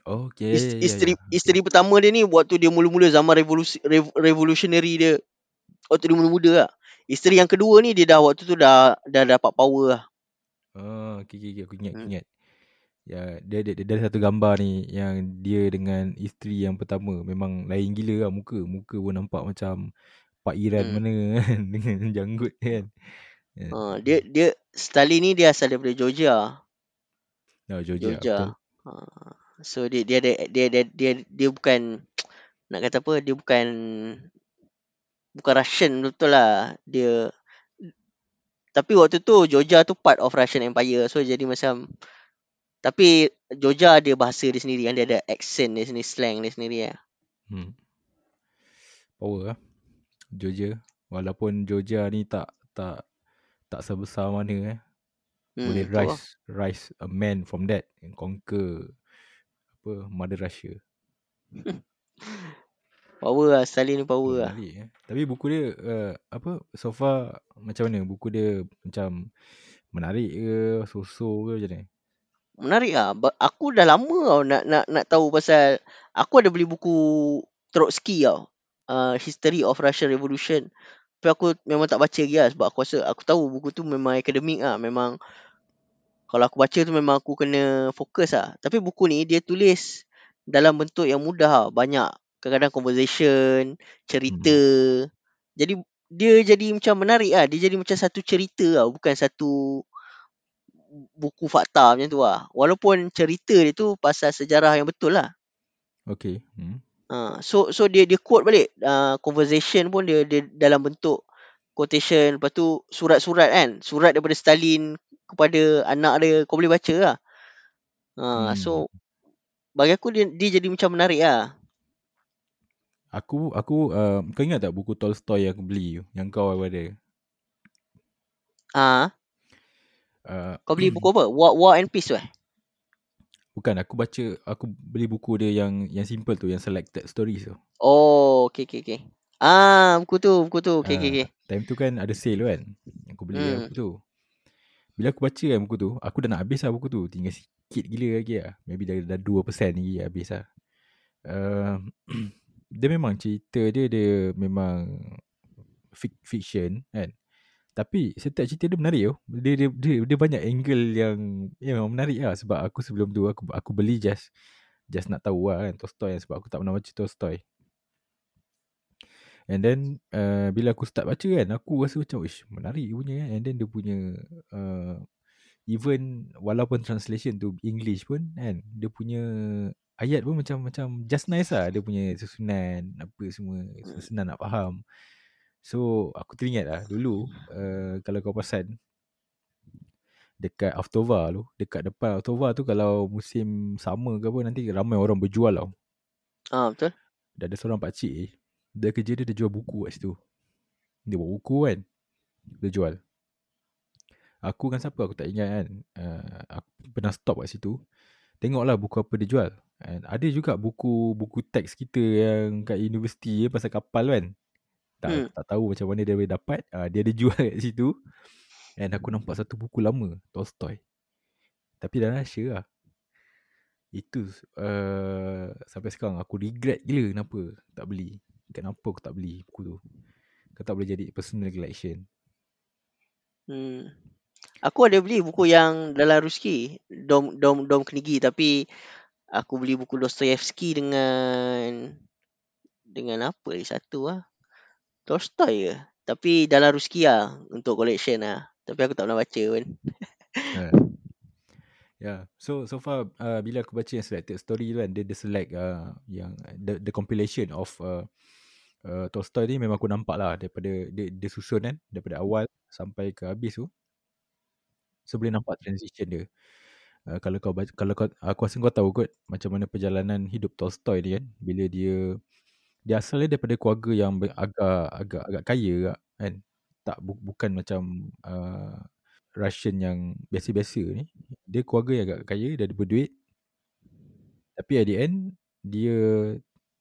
Okay. Is, ya, ya, isteri ya. isteri pertama dia ni waktu dia mula-mula zaman revolusi rev, revolutionary dia waktu dia muda-muda lah. Isteri yang kedua ni dia dah waktu tu dah dah dapat power lah. Oh, okay, okay, okay. Aku ingat, aku Hmm. ingat. Ya, dia, dia, dia, ada satu gambar ni yang dia dengan isteri yang pertama memang lain gila lah muka. Muka pun nampak macam Pak Iran Hmm. mana kan dengan janggut kan. Ya. Ha, dia dia Stalin ni dia asal daripada Georgia. Oh, Georgia. Georgia. Betul. Ha, so dia dia ada dia dia dia, dia bukan nak kata apa dia bukan bukan Russian betul lah. Dia tapi waktu tu Georgia tu part of Russian Empire. So jadi macam tapi Georgia ada bahasa dia sendiri kan. Dia ada accent dia sendiri, slang dia sendiri lah. Hmm. Power lah. Georgia. Walaupun Georgia ni tak tak tak sebesar mana eh. Hmm, Boleh lah. rise rise a man from that and conquer apa Mother Russia. Power lah. Stalin ni power lah. eh. Tapi buku dia uh, apa so far macam mana? Buku dia macam menarik ke, so-so ke macam mana? Menarik lah. Aku dah lama tau nak nak nak tahu pasal aku ada beli buku Trotsky tau. Uh, History of Russian Revolution. Tapi aku memang tak baca lagi lah sebab aku rasa aku tahu buku tu memang akademik lah. Memang kalau aku baca tu memang aku kena fokus lah. Tapi buku ni dia tulis dalam bentuk yang mudah lah. Banyak kadang-kadang conversation, cerita. Jadi dia jadi macam menarik lah. Dia jadi macam satu cerita lah. Bukan satu buku fakta macam tu lah. Walaupun cerita dia tu pasal sejarah yang betul lah. Okay. Hmm. Ha, so so dia dia quote balik uh, conversation pun dia dia dalam bentuk quotation lepas tu surat-surat kan surat daripada Stalin kepada anak dia kau boleh baca lah ha, Hmm. so bagi aku dia, dia jadi macam menarik lah Aku aku uh, kau ingat tak buku Tolstoy yang aku beli? Yang kau ada. ha, Uh, kau beli buku apa War, War and Peace tu eh bukan aku baca aku beli buku dia yang yang simple tu yang selected stories tu. oh okay okay okay ah buku tu buku tu okay okay Ah, okay Time tu kan ada sale tu kan. Aku beli Hmm. hmm. buku tu. Bila aku baca kan buku tu, aku dah nak habis lah buku tu. Tinggal sikit gila lagi lah. Maybe dah, dah 2% lagi habis lah. Uh, dia memang cerita dia, dia memang fiction kan. Tapi setiap cerita dia menarik tau. Dia, dia, dia, dia banyak angle yang yang memang menarik lah. Sebab aku sebelum tu aku aku beli just just nak tahu lah kan Tolstoy sebab aku tak pernah baca Tolstoy. And then uh, bila aku start baca kan aku rasa macam ish menarik punya kan. And then dia punya uh, even walaupun translation tu English pun kan dia punya ayat pun macam macam just nice lah dia punya susunan apa semua senang nak faham. So aku teringat lah dulu uh, kalau kau perasan dekat Avtova tu dekat depan Avtova tu kalau musim summer ke apa nanti ramai orang berjual tau. ah betul Dah ada seorang pakcik ni Dia kerja dia Dia jual buku kat situ. Dia buat buku kan? Dia jual. Aku kan siapa Aku tak ingat kan? Uh, Aku pernah stop kat situ. Tengoklah buku apa dia jual. And Ada juga buku Buku teks kita Yang kat universiti Pasal kapal kan? Tak, Hmm. tak tahu macam mana dia boleh dapat. Uh, Dia ada jual kat situ. And aku nampak satu buku lama Tolstoy. Tapi dah Russia lah. Itu uh, sampai sekarang aku regret gila kenapa tak beli. Kenapa aku tak beli buku tu. Kau tak boleh jadi personal collection. Hmm. Aku ada beli buku yang dalam Ruski, Dom Dom Dom Knigi tapi aku beli buku Dostoyevsky dengan dengan apa lagi satu ah. Tolstoy ke? Tapi dalam Ruski lah untuk collection lah. Tapi aku tak pernah baca pun. Uh. Yeah. So so far uh, bila aku baca yang selected story tu kan dia, dia select uh, yang the, the compilation of uh, uh, Tolstoy ni memang aku nampak lah daripada dia, dia susun kan daripada awal sampai ke habis tu. So boleh nampak transition dia. Uh, kalau kau baca, kalau kau aku rasa kau tahu kot macam mana perjalanan hidup Tolstoy ni kan bila dia dia asalnya daripada keluarga yang agak agak agak kaya kan. Tak bu, bukan macam uh, Russian yang biasa-biasa ni. Dia keluarga yang agak kaya, dia ada berduit. Tapi at the end, dia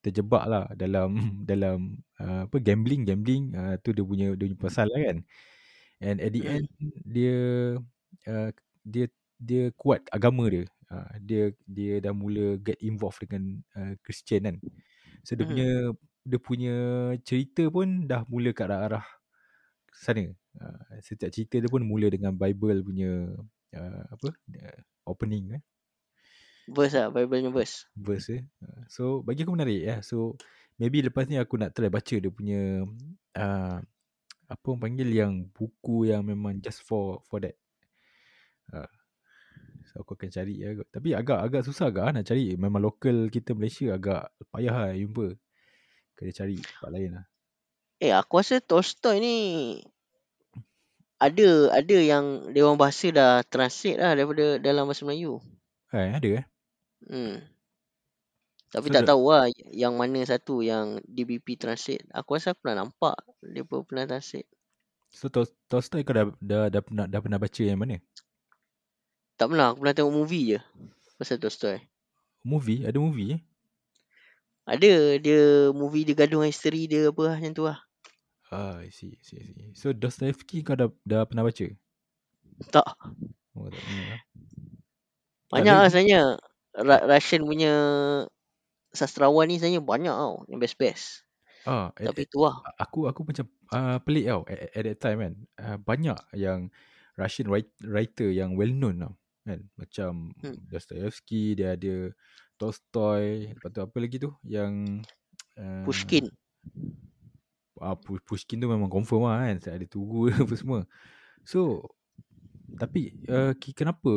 terjebak lah dalam dalam uh, apa gambling gambling uh, tu dia punya dia punya pasal lah kan. And at the end dia uh, dia dia kuat agama dia. Uh, dia dia dah mula get involved dengan uh, Christian kan. So dia punya dia punya cerita pun dah mula ke arah-arah sana uh, setiap cerita dia pun mula dengan Bible punya uh, apa uh, opening eh Verse lah, Bible punya verse. verse eh. So bagi aku menarik ya. So maybe lepas ni aku nak try baca dia punya uh, apa orang panggil yang buku yang memang just for for that. Uh, so aku akan cari ya. Tapi agak agak susah agak ah nak cari. Memang lokal kita Malaysia agak payah lah jumpa. Kena cari tempat lain lah. Eh, aku rasa Tolstoy ni ada ada yang dia orang bahasa dah translate lah daripada dalam bahasa Melayu. Eh, ada eh? Hmm. Tapi So, tak tahu lah yang mana satu yang DBP translate. Aku rasa aku pernah nampak dia pun pernah translate. So Tol- Tolstoy kau dah, dah, dah, pernah, dah pernah baca yang mana? Tak pernah, aku pernah tengok movie je pasal Tolstoy. Movie? Ada movie eh? Ada dia movie dia gaduh dengan isteri dia apa lah, macam tu lah. Ah, I see, I see, I see. So Dostoevsky kau dah, dah pernah baca? Tak. Oh, tak pernah. eh? Banyak lah sebenarnya. Ra- Russian punya sastrawan ni sebenarnya banyak tau. Yang best-best. Ah, at, Tapi tu lah. aku aku macam uh, pelik tau at, at that time kan uh, banyak yang Russian write, writer yang well known tau kan macam Hmm. Dostoevsky dia ada Tolstoy lepas tu apa lagi tu yang uh, Pushkin. Ah, Pu- Pushkin tu memang confirm lah kan ada tugu apa semua so tapi uh, kenapa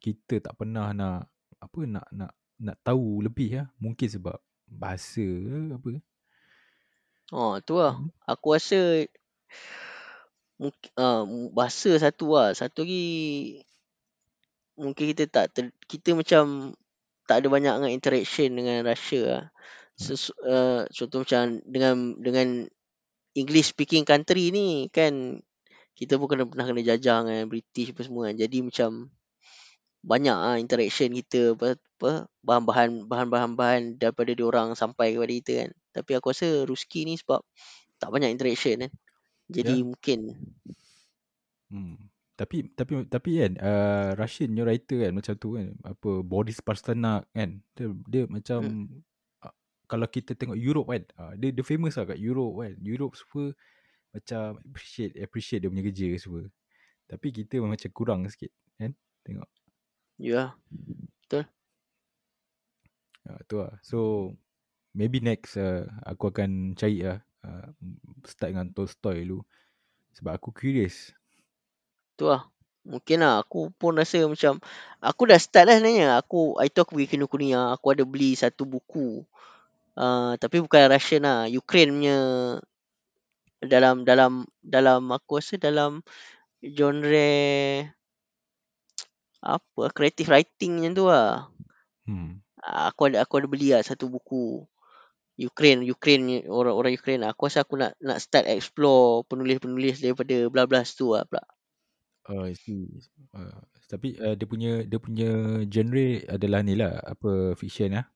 kita tak pernah nak apa nak nak nak tahu lebih lah mungkin sebab bahasa apa Oh, tu lah. Hmm. Aku rasa mungkin uh, bahasa satu lah. Satu lagi mungkin kita tak ter, kita macam tak ada banyak dengan interaction dengan Russia lah. Sesu, uh, contoh macam dengan dengan English speaking country ni kan kita pun kena pernah kena jajah dengan British apa semua kan. Jadi macam banyak ah interaction kita apa, apa bahan-bahan bahan-bahan bahan daripada diorang sampai kepada kita kan. Tapi aku rasa Ruski ni sebab tak banyak interaction kan. Jadi Ya. mungkin Hmm. Tapi tapi tapi kan uh, Russian punya writer kan macam tu kan apa Boris Pasternak kan dia, dia macam Hmm. Uh, kalau kita tengok Europe kan uh, dia dia famous lah kat Europe kan Europe semua macam appreciate appreciate dia punya kerja semua tapi kita macam kurang sikit kan tengok ya. uh, tu lah so maybe next uh, aku akan cari lah uh, start dengan Tolstoy dulu sebab aku curious Tu lah. Mungkin lah aku pun rasa macam aku dah start lah sebenarnya. Aku itu aku pergi Kinokuniya, aku ada beli satu buku. Uh, tapi bukan Russian lah, Ukraine punya dalam dalam dalam aku rasa dalam genre apa creative writing macam tu lah. hmm Ah, Aku ada aku ada beli lah satu buku Ukraine Ukraine orang orang Ukraine lah. Aku rasa aku nak nak start explore penulis-penulis daripada bla bla tu lah pula. Oh, I see. Uh, tapi uh, dia punya dia punya genre adalah ni lah apa fiction lah.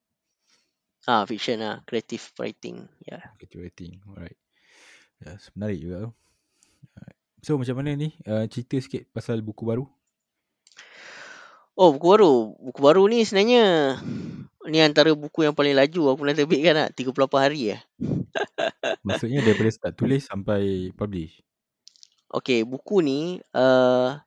Ah fiction lah, creative writing. Ya. Yeah. Creative writing. Alright. Yes, menarik juga tu. So macam mana ni uh, cerita sikit pasal buku baru? Oh buku baru Buku baru ni sebenarnya Ni antara buku yang paling laju Aku pernah terbitkan lah 38 hari lah Maksudnya daripada start tulis sampai publish. Okay buku ni uh,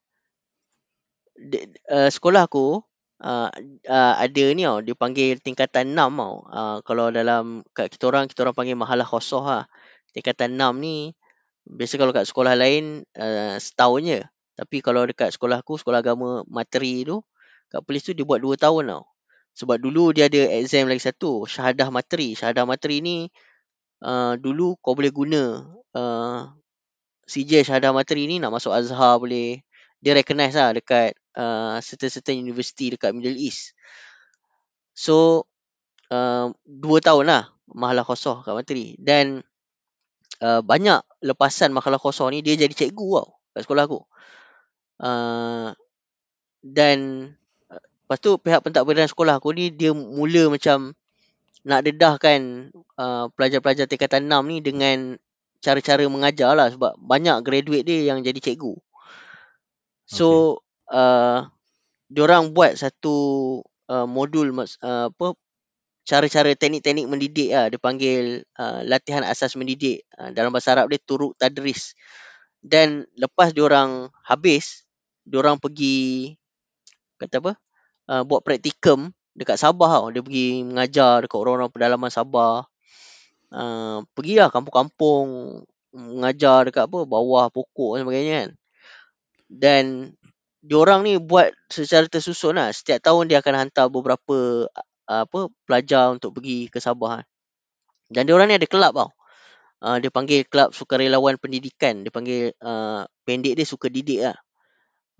de, uh, Sekolah aku uh, uh, Ada ni tau. Dia panggil tingkatan 6 tau. Uh, Kalau dalam Kat kita orang Kita orang panggil mahalah khosoh lah. Tingkatan 6 ni Biasa kalau kat sekolah lain uh, Setahun je Tapi kalau dekat sekolah aku Sekolah agama materi tu Kat polis tu dia buat 2 tahun tau. Sebab dulu dia ada exam lagi satu Syahadah materi. Syahadah materi ni uh, Dulu kau boleh guna uh, CJ Syahadah materi ni Nak masuk Azhar boleh Dia recognize lah dekat uh, Certain-certain university dekat Middle East. So uh, 2 tahun lah Mahalah khosoh kat materi. Dan uh, Banyak lepasan mahalah khosoh ni Dia jadi cikgu tau Kat sekolah aku. Uh, Dan Lepas tu pihak pentadbiran sekolah aku ni dia mula macam nak dedahkan uh, pelajar-pelajar tingkatan 6 ni dengan cara-cara mengajar lah sebab banyak graduate dia yang jadi cikgu. So okay. uh, diorang buat satu uh, modul uh, apa cara-cara teknik-teknik mendidik lah dia panggil uh, latihan asas mendidik uh, dalam bahasa Arab dia turuk tadris. Dan lepas diorang habis diorang pergi kata apa? uh, buat praktikum dekat Sabah tau. Dia pergi mengajar dekat orang-orang pedalaman Sabah. Uh, pergilah kampung-kampung mengajar dekat apa bawah pokok dan sebagainya kan. Dan diorang ni buat secara tersusun lah. Setiap tahun dia akan hantar beberapa uh, apa pelajar untuk pergi ke Sabah. Kan. Dan diorang ni ada kelab tau. Uh, dia panggil kelab sukarelawan pendidikan. Dia panggil uh, pendek dia suka didik lah.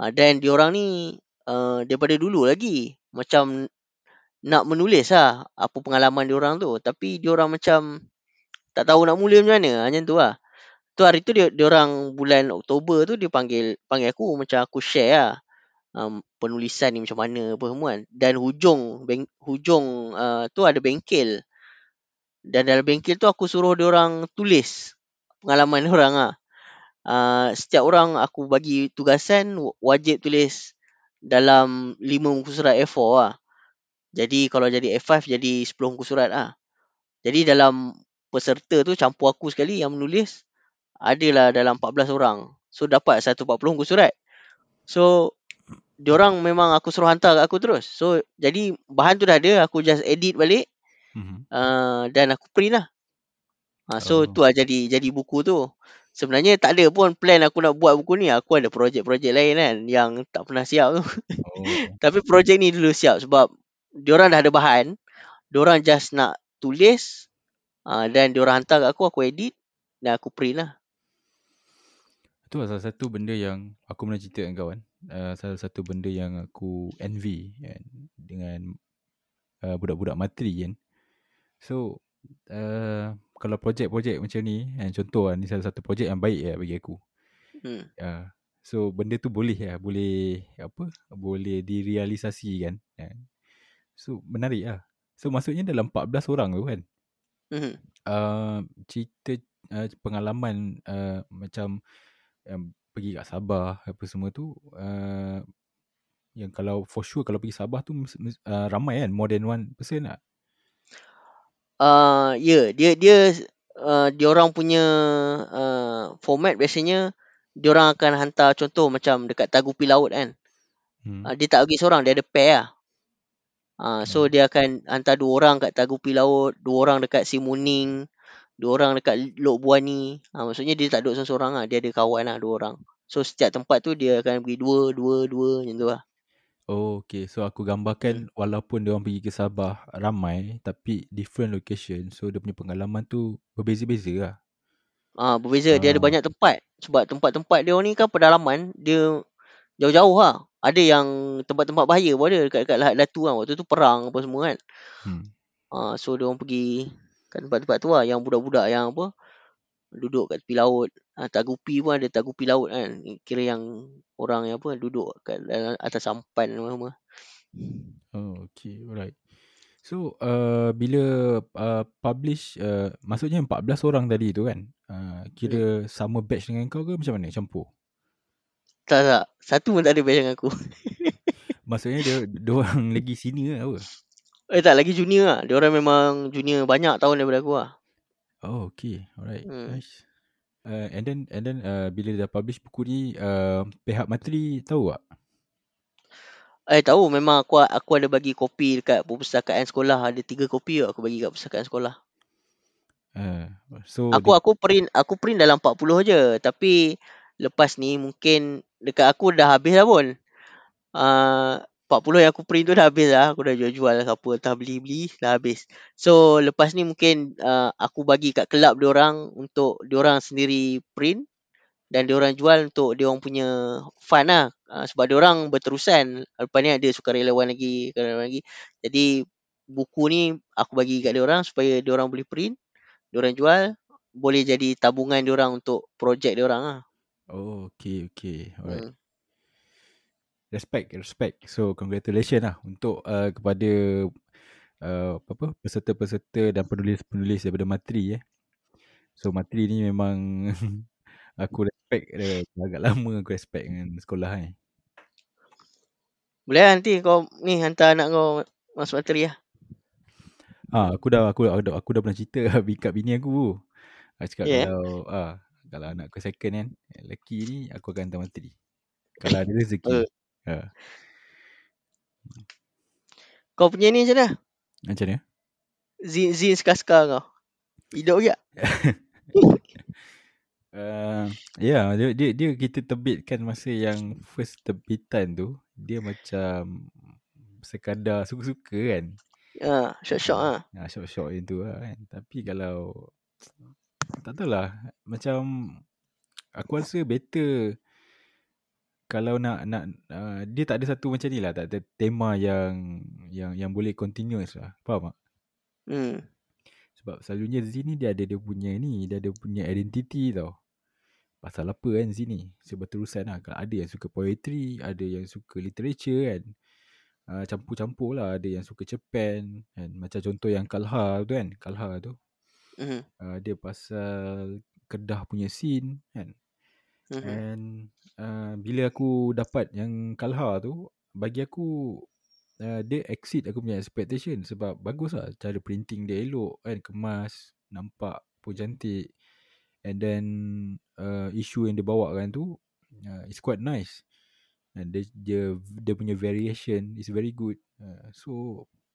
Uh, dan diorang ni uh, daripada dulu lagi macam nak menulis lah apa pengalaman dia orang tu tapi dia orang macam tak tahu nak mula macam mana hanya tu lah tu hari tu dia orang bulan Oktober tu dia panggil panggil aku macam aku share lah um, penulisan ni macam mana apa semua kan dan hujung beng, hujung uh, tu ada bengkel dan dalam bengkel tu aku suruh dia orang tulis pengalaman dia orang lah uh, setiap orang aku bagi tugasan wajib tulis dalam 5 muka surat A4 lah. Jadi kalau jadi A5 jadi 10 muka surat lah. Jadi dalam peserta tu campur aku sekali yang menulis adalah dalam 14 orang. So dapat 140 muka surat. So diorang memang aku suruh hantar kat aku terus. So jadi bahan tu dah ada aku just edit balik. Mm-hmm. Uh, dan aku print lah. Uh, so oh. tu lah jadi jadi buku tu. Sebenarnya tak ada pun plan aku nak buat buku ni. Aku ada projek-projek lain kan yang tak pernah siap tu. Oh. Tapi projek ni dulu siap sebab diorang dah ada bahan. Diorang just nak tulis uh, dan diorang hantar kat aku, aku edit dan aku print lah. Itu lah salah satu benda yang aku pernah cerita dengan kawan. Uh, salah satu benda yang aku envy kan, dengan uh, budak-budak materi kan. So, uh, kalau projek-projek macam ni kan contoh lah, ni salah satu projek yang baik ya bagi aku. Hmm. Uh, so benda tu boleh ya, boleh apa? Boleh direalisasi kan. Uh, so menarik lah. So maksudnya dalam 14 orang tu kan. Hmm. Uh, cerita uh, pengalaman uh, macam um, pergi kat Sabah apa semua tu uh, yang kalau for sure kalau pergi Sabah tu uh, ramai kan more than one person lah uh, ya yeah, dia dia uh, dia orang punya uh, format biasanya dia orang akan hantar contoh macam dekat Tagupi Laut kan. Hmm. Uh, dia tak pergi seorang, dia ada pair lah. Uh, so hmm. dia akan hantar dua orang kat Tagupi Laut, dua orang dekat Simuning, dua orang dekat Lok Buani. Uh, maksudnya dia tak duduk seorang-seorang lah, dia ada kawan lah dua orang. So setiap tempat tu dia akan pergi dua, dua, dua macam tu lah. Oh, okay. So aku gambarkan hmm. walaupun dia orang pergi ke Sabah ramai tapi different location. So dia punya pengalaman tu berbeza-beza lah. Ah, berbeza. Dia ada ah. banyak tempat. Sebab tempat-tempat dia orang ni kan pedalaman. Dia jauh-jauh lah. Ada yang tempat-tempat bahaya pun ada dekat-dekat Lahat Datu kan. Waktu tu perang apa semua kan. Hmm. Ah, so dia orang pergi ke tempat-tempat tu lah. Yang budak-budak yang apa. Duduk kat tepi laut. Ah, tagupi pun ada tagupi laut kan. Kira yang orang yang apa duduk kat atas sampan semua. Oh, okay. Alright. So, uh, bila uh, publish, uh, maksudnya 14 orang tadi tu kan, uh, kira yeah. sama batch dengan kau ke macam mana? Campur? Tak tak. Satu pun tak ada batch dengan aku. Maksudnya dia dia orang lagi senior apa? Eh tak lagi junior lah. Dia orang memang junior banyak tahun daripada aku lah. Oh, okay. Alright. Hmm. Nice. Uh, and then and then uh, bila dah publish buku ni uh, pihak materi tahu tak? Eh tahu memang aku aku ada bagi kopi dekat perpustakaan sekolah. Ada tiga kopi aku bagi kat perpustakaan sekolah. Uh, so Aku aku print aku print dalam 40 je. Tapi lepas ni mungkin dekat aku dah habis dah pun. Uh, 40 yang aku print tu dah habis lah. Aku dah jual-jual siapa entah beli-beli dah habis. So lepas ni mungkin uh, aku bagi kat kelab dia orang untuk dia orang sendiri print dan dia orang jual untuk dia orang punya fund lah. Uh, sebab dia orang berterusan. Lepas ni ada sukarelawan lagi, sukarelawan lagi. Jadi buku ni aku bagi kat dia orang supaya dia orang boleh print, dia orang jual, boleh jadi tabungan dia orang untuk projek dia orang lah. Oh, okay, okay. Alright. Hmm. Respect, respect. So, congratulations lah untuk uh, kepada uh, apa apa peserta-peserta dan penulis-penulis daripada Matri eh. So, Matri ni memang aku respect dia. Agak lama aku respect dengan sekolah eh. Boleh lah nanti kau ni hantar anak kau masuk materi lah. Ah, aku dah aku aku dah, aku dah pernah cerita kat bini aku. Aku cakap Ya. yeah. kalau ah kalau anak aku second kan, lelaki ni aku akan hantar Matri. Kalau ada rezeki. Uh, Ah, kau punya ni macam mana? macam mana? Zin, zin sekas-sekas kau. Hidup ke? Uh, ya, yeah, dia, dia dia kita terbitkan masa yang first terbitan tu, dia macam sekadar suka-suka kan. Ha, syok-syok lah. Ha, short-short yang tu lah kan. Tapi kalau tak tahulah, macam aku rasa better kalau nak nak uh, dia tak ada satu macam ni lah, tak ada tema yang yang yang boleh continuous lah. Faham tak? Hmm. Sebab selalunya di sini dia ada dia punya ni, dia ada punya identity tau. Pasal apa kan di sini? Seberterusan lah. Kalau ada yang suka poetry, ada yang suka literature kan. Uh, campur-campur lah. Ada yang suka Japan kan. Macam contoh yang Kalha tu kan. Kalha tu. Mhm. Uh, dia pasal Kedah punya scene kan. Mhm. And uh, bila aku dapat yang Kalha tu, bagi aku uh, dia exceed aku punya expectation sebab bagus lah cara printing dia elok kan kemas nampak pun cantik. And then uh, isu yang dia bawa kan tu uh, it's quite nice. And dia, dia dia punya variation is very good. Uh, so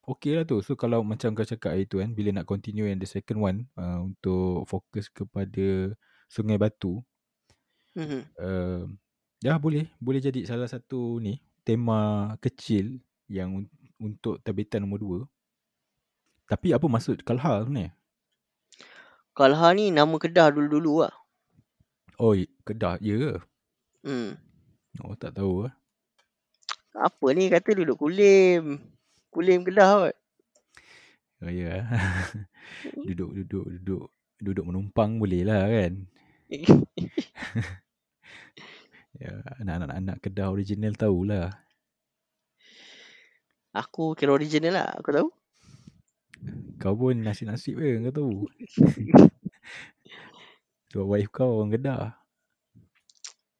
okay lah tu. So kalau macam kau cakap hari tu kan bila nak continue yang the second one uh, untuk fokus kepada Sungai Batu Mhm. uh, ya boleh boleh jadi salah satu ni tema kecil yang un- untuk terbitan nombor dua. Tapi apa maksud Kalha ni? Kalha ni nama Kedah dulu-dulu lah. Oh, i- Kedah ya ke? Hmm. Oh, tak tahu ah. Apa ni kata duduk Kulim. Kulim Kedah kot. Oh ya. duduk duduk duduk duduk menumpang boleh lah kan. Ya, anak-anak anak Kedah original tahulah. Aku kira original lah. Aku tahu. Kau pun nasib-nasib ke kau tahu. Sebab wife kau orang Kedah.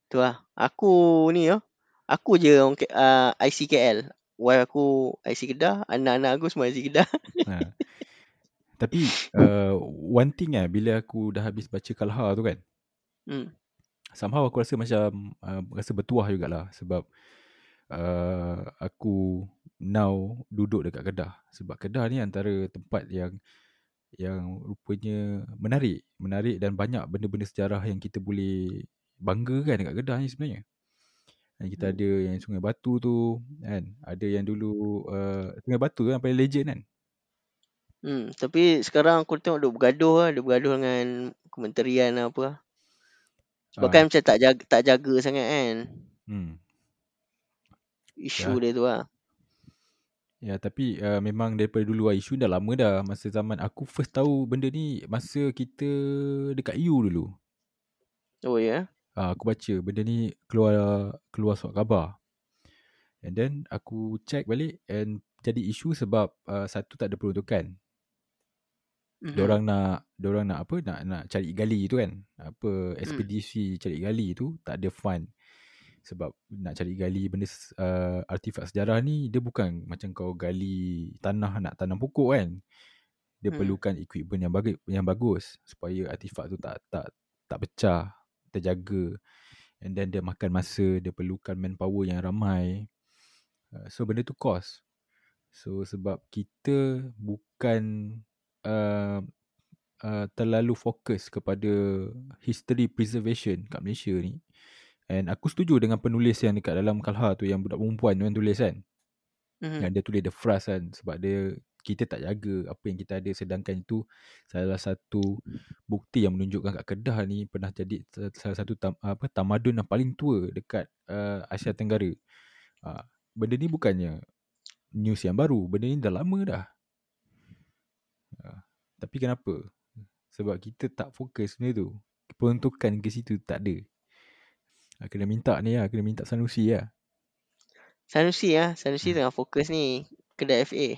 Tu lah. Aku ni ya. Aku je orang uh, ICKL. Wife aku IC Kedah. Anak-anak aku semua IC Kedah. Ha. Tapi uh, one thing lah bila aku dah habis baca Kalha tu kan. Hmm. Somehow aku rasa macam uh, rasa bertuah jugalah sebab uh, aku now duduk dekat Kedah sebab Kedah ni antara tempat yang yang rupanya menarik menarik dan banyak benda-benda sejarah yang kita boleh banggakan dekat Kedah ni sebenarnya dan kita Hmm. ada yang Sungai Batu tu kan ada yang dulu uh, Sungai Batu tu yang paling legend kan Hmm. Tapi sekarang aku tengok dia bergaduh lah. Dia bergaduh dengan kementerian apa lah. Sebab Ah. kan macam tak jaga, tak jaga sangat kan. hmm. Isu Ya. dia tu lah. Ya tapi uh, memang daripada dulu lah isu dah lama dah masa zaman aku first tahu benda ni masa kita dekat U dulu. Oh ya. Uh, aku baca benda ni keluar keluar surat khabar. And then aku check balik and jadi isu sebab uh, satu tak ada peruntukan. Mhm. Diorang nak diorang nak apa nak nak cari gali tu kan. Apa Hmm. ekspedisi cari gali tu tak ada fund. Sebab nak cari gali benda uh, artifak sejarah ni dia bukan macam kau gali tanah nak tanam pokok kan. Dia Hmm. perlukan equipment yang bagus yang bagus supaya artifak tu tak tak tak pecah, terjaga. And then dia makan masa, dia perlukan manpower yang ramai. Uh, so benda tu cost. So sebab kita bukan uh, uh, terlalu fokus kepada history preservation kat Malaysia ni. And aku setuju dengan penulis yang dekat dalam Kalha tu yang budak perempuan tu yang tulis kan. Mhm. Yang dia tulis the phrase kan sebab dia kita tak jaga apa yang kita ada sedangkan itu salah satu bukti yang menunjukkan kat Kedah ni pernah jadi sa- salah satu tam, apa tamadun yang paling tua dekat uh, Asia Tenggara. Uh, benda ni bukannya news yang baru, benda ni dah lama dah. Tapi kenapa? Sebab kita tak fokus benda tu. Peruntukan ke situ tak ada. Uh, kena minta ni lah, kena minta Sanusi lah. Sanusi ah, Sanusi Hmm. tengah fokus ni kedai FA.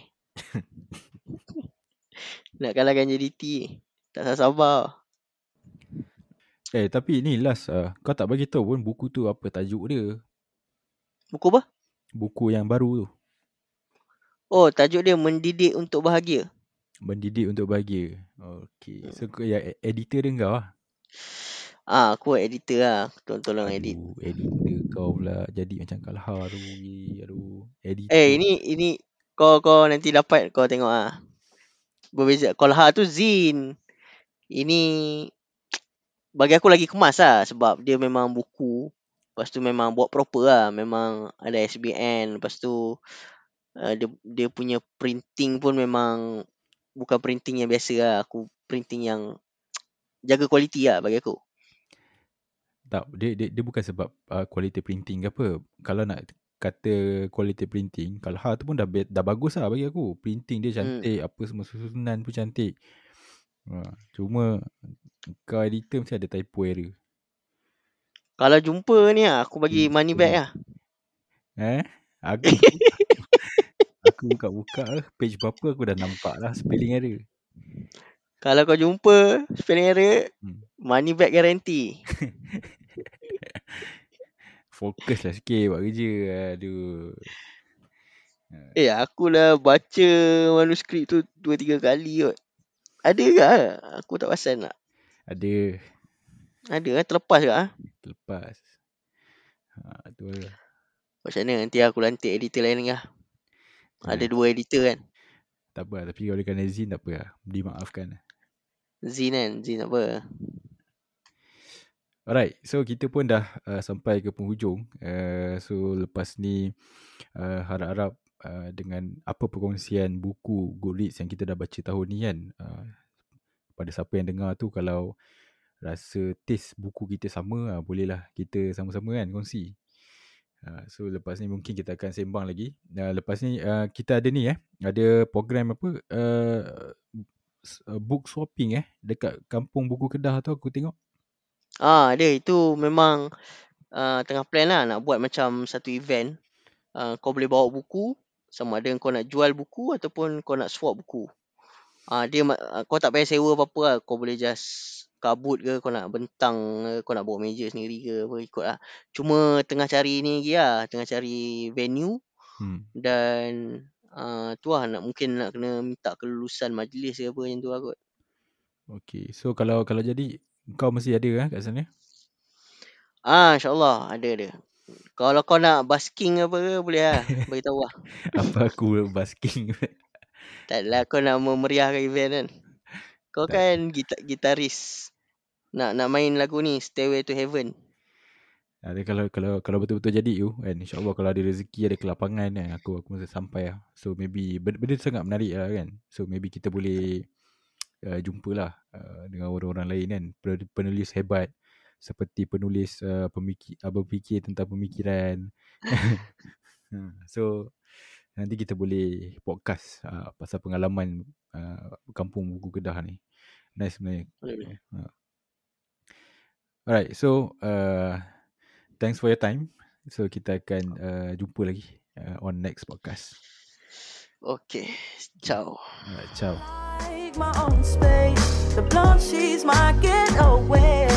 Nak kalahkan JDT. Tak sabar. Eh tapi ni last uh, kau tak bagi tahu pun buku tu apa tajuk dia. Buku apa? Buku yang baru tu. Oh, tajuk dia mendidik untuk bahagia. Mendidik untuk bahagia. Okay. So kau yang e- editor dia kau lah. Ah, aku editor lah. Tolong tolong edit. Editor kau pula jadi macam Kalha tu. Aduh, editor. Eh, ini ini kau kau nanti dapat kau tengok ah. Berbeza. Kolha tu Zin. Ini bagi aku lagi kemas lah sebab dia memang buku. Lepas tu memang buat proper lah. Memang ada SBN. Lepas tu uh, dia, dia punya printing pun memang bukan printing yang biasa lah. Aku printing yang jaga kualiti lah bagi aku. Tak, dia, dia, dia bukan sebab uh, quality printing ke apa. Kalau nak kata quality printing, Kalha tu pun dah dah bagus lah bagi aku. Printing dia cantik, hmm. apa semua susunan pun cantik. Ha, cuma kau editor mesti ada typo error. Kalau jumpa ni lah, aku bagi Hmm, money back hmm. lah. Eh? Aku aku buka-buka. Page berapa aku dah nampak lah spelling error. Kalau kau jumpa spelling error, Hmm. money back guarantee. Fokus lah sikit buat kerja. Aduh. Eh, aku lah baca manuskrip tu dua tiga kali kot. Ada ke? Aku tak perasan tak? Ada. Ada kan? Terlepas ke? ah? Lepas. Ha, tu lah. Macam mana nanti aku lantik editor lain lah. Ada Ha, dua editor kan. tak apa. Tapi kalau kena Zin tak apa lah. Dimaafkan. Zin kan. Zin apa? Alright, so kita pun dah uh, sampai ke penghujung. Uh, so lepas ni uh, harap-harap uh, dengan apa perkongsian buku Goodreads yang kita dah baca tahun ni kan. Uh, pada siapa yang dengar tu kalau rasa taste buku kita sama, uh, bolehlah kita sama-sama kan kongsi. Uh, so lepas ni mungkin kita akan sembang lagi. Uh, lepas ni uh, kita ada ni eh, ada program apa uh, uh, book swapping eh dekat kampung buku Kedah tu aku tengok. Ah, ada. Itu memang uh, tengah plan lah nak buat macam satu event. Uh, kau boleh bawa buku. Sama ada kau nak jual buku ataupun kau nak swap buku. Ah, dia ma- ah, kau tak payah sewa apa-apa lah. Kau boleh just kabut ke, kau nak bentang ke, kau nak bawa meja sendiri ke, apa ikut lah. Cuma tengah cari ni lagi lah. Tengah cari venue Hmm. dan uh, tu lah nak mungkin nak kena minta kelulusan majlis ke apa macam tu lah kot. Okay, so kalau kalau jadi kau mesti ada kan kat sana? Ah, insyaAllah ada ada. Kalau kau nak basking apa ke boleh lah. Bagi tahu lah. Apa aku basking? Tak adalah kau nak memeriahkan event kan. Kau kan gita gitaris. Nak nak main lagu ni Stairway to Heaven. ada kalau kalau kalau betul-betul jadi tu kan insyaallah kalau ada rezeki ada kelapangan kan aku aku mesti sampai lah. So maybe benda, benda sangat menarik lah kan. So maybe kita boleh uh, jumpalah uh, dengan orang-orang lain kan Pen- penulis hebat seperti penulis uh, pemikir uh, berfikir tentang pemikiran. Hmm, so nanti kita boleh podcast uh, pasal pengalaman uh, kampung buku Kedah ni. Nice sebenarnya. Boleh. Alright, so uh, thanks for your time. So kita akan uh, jumpa lagi uh, on next podcast. Okay. Ciao. Alright, ciao. Like my own space. The blonde, she's my getaway.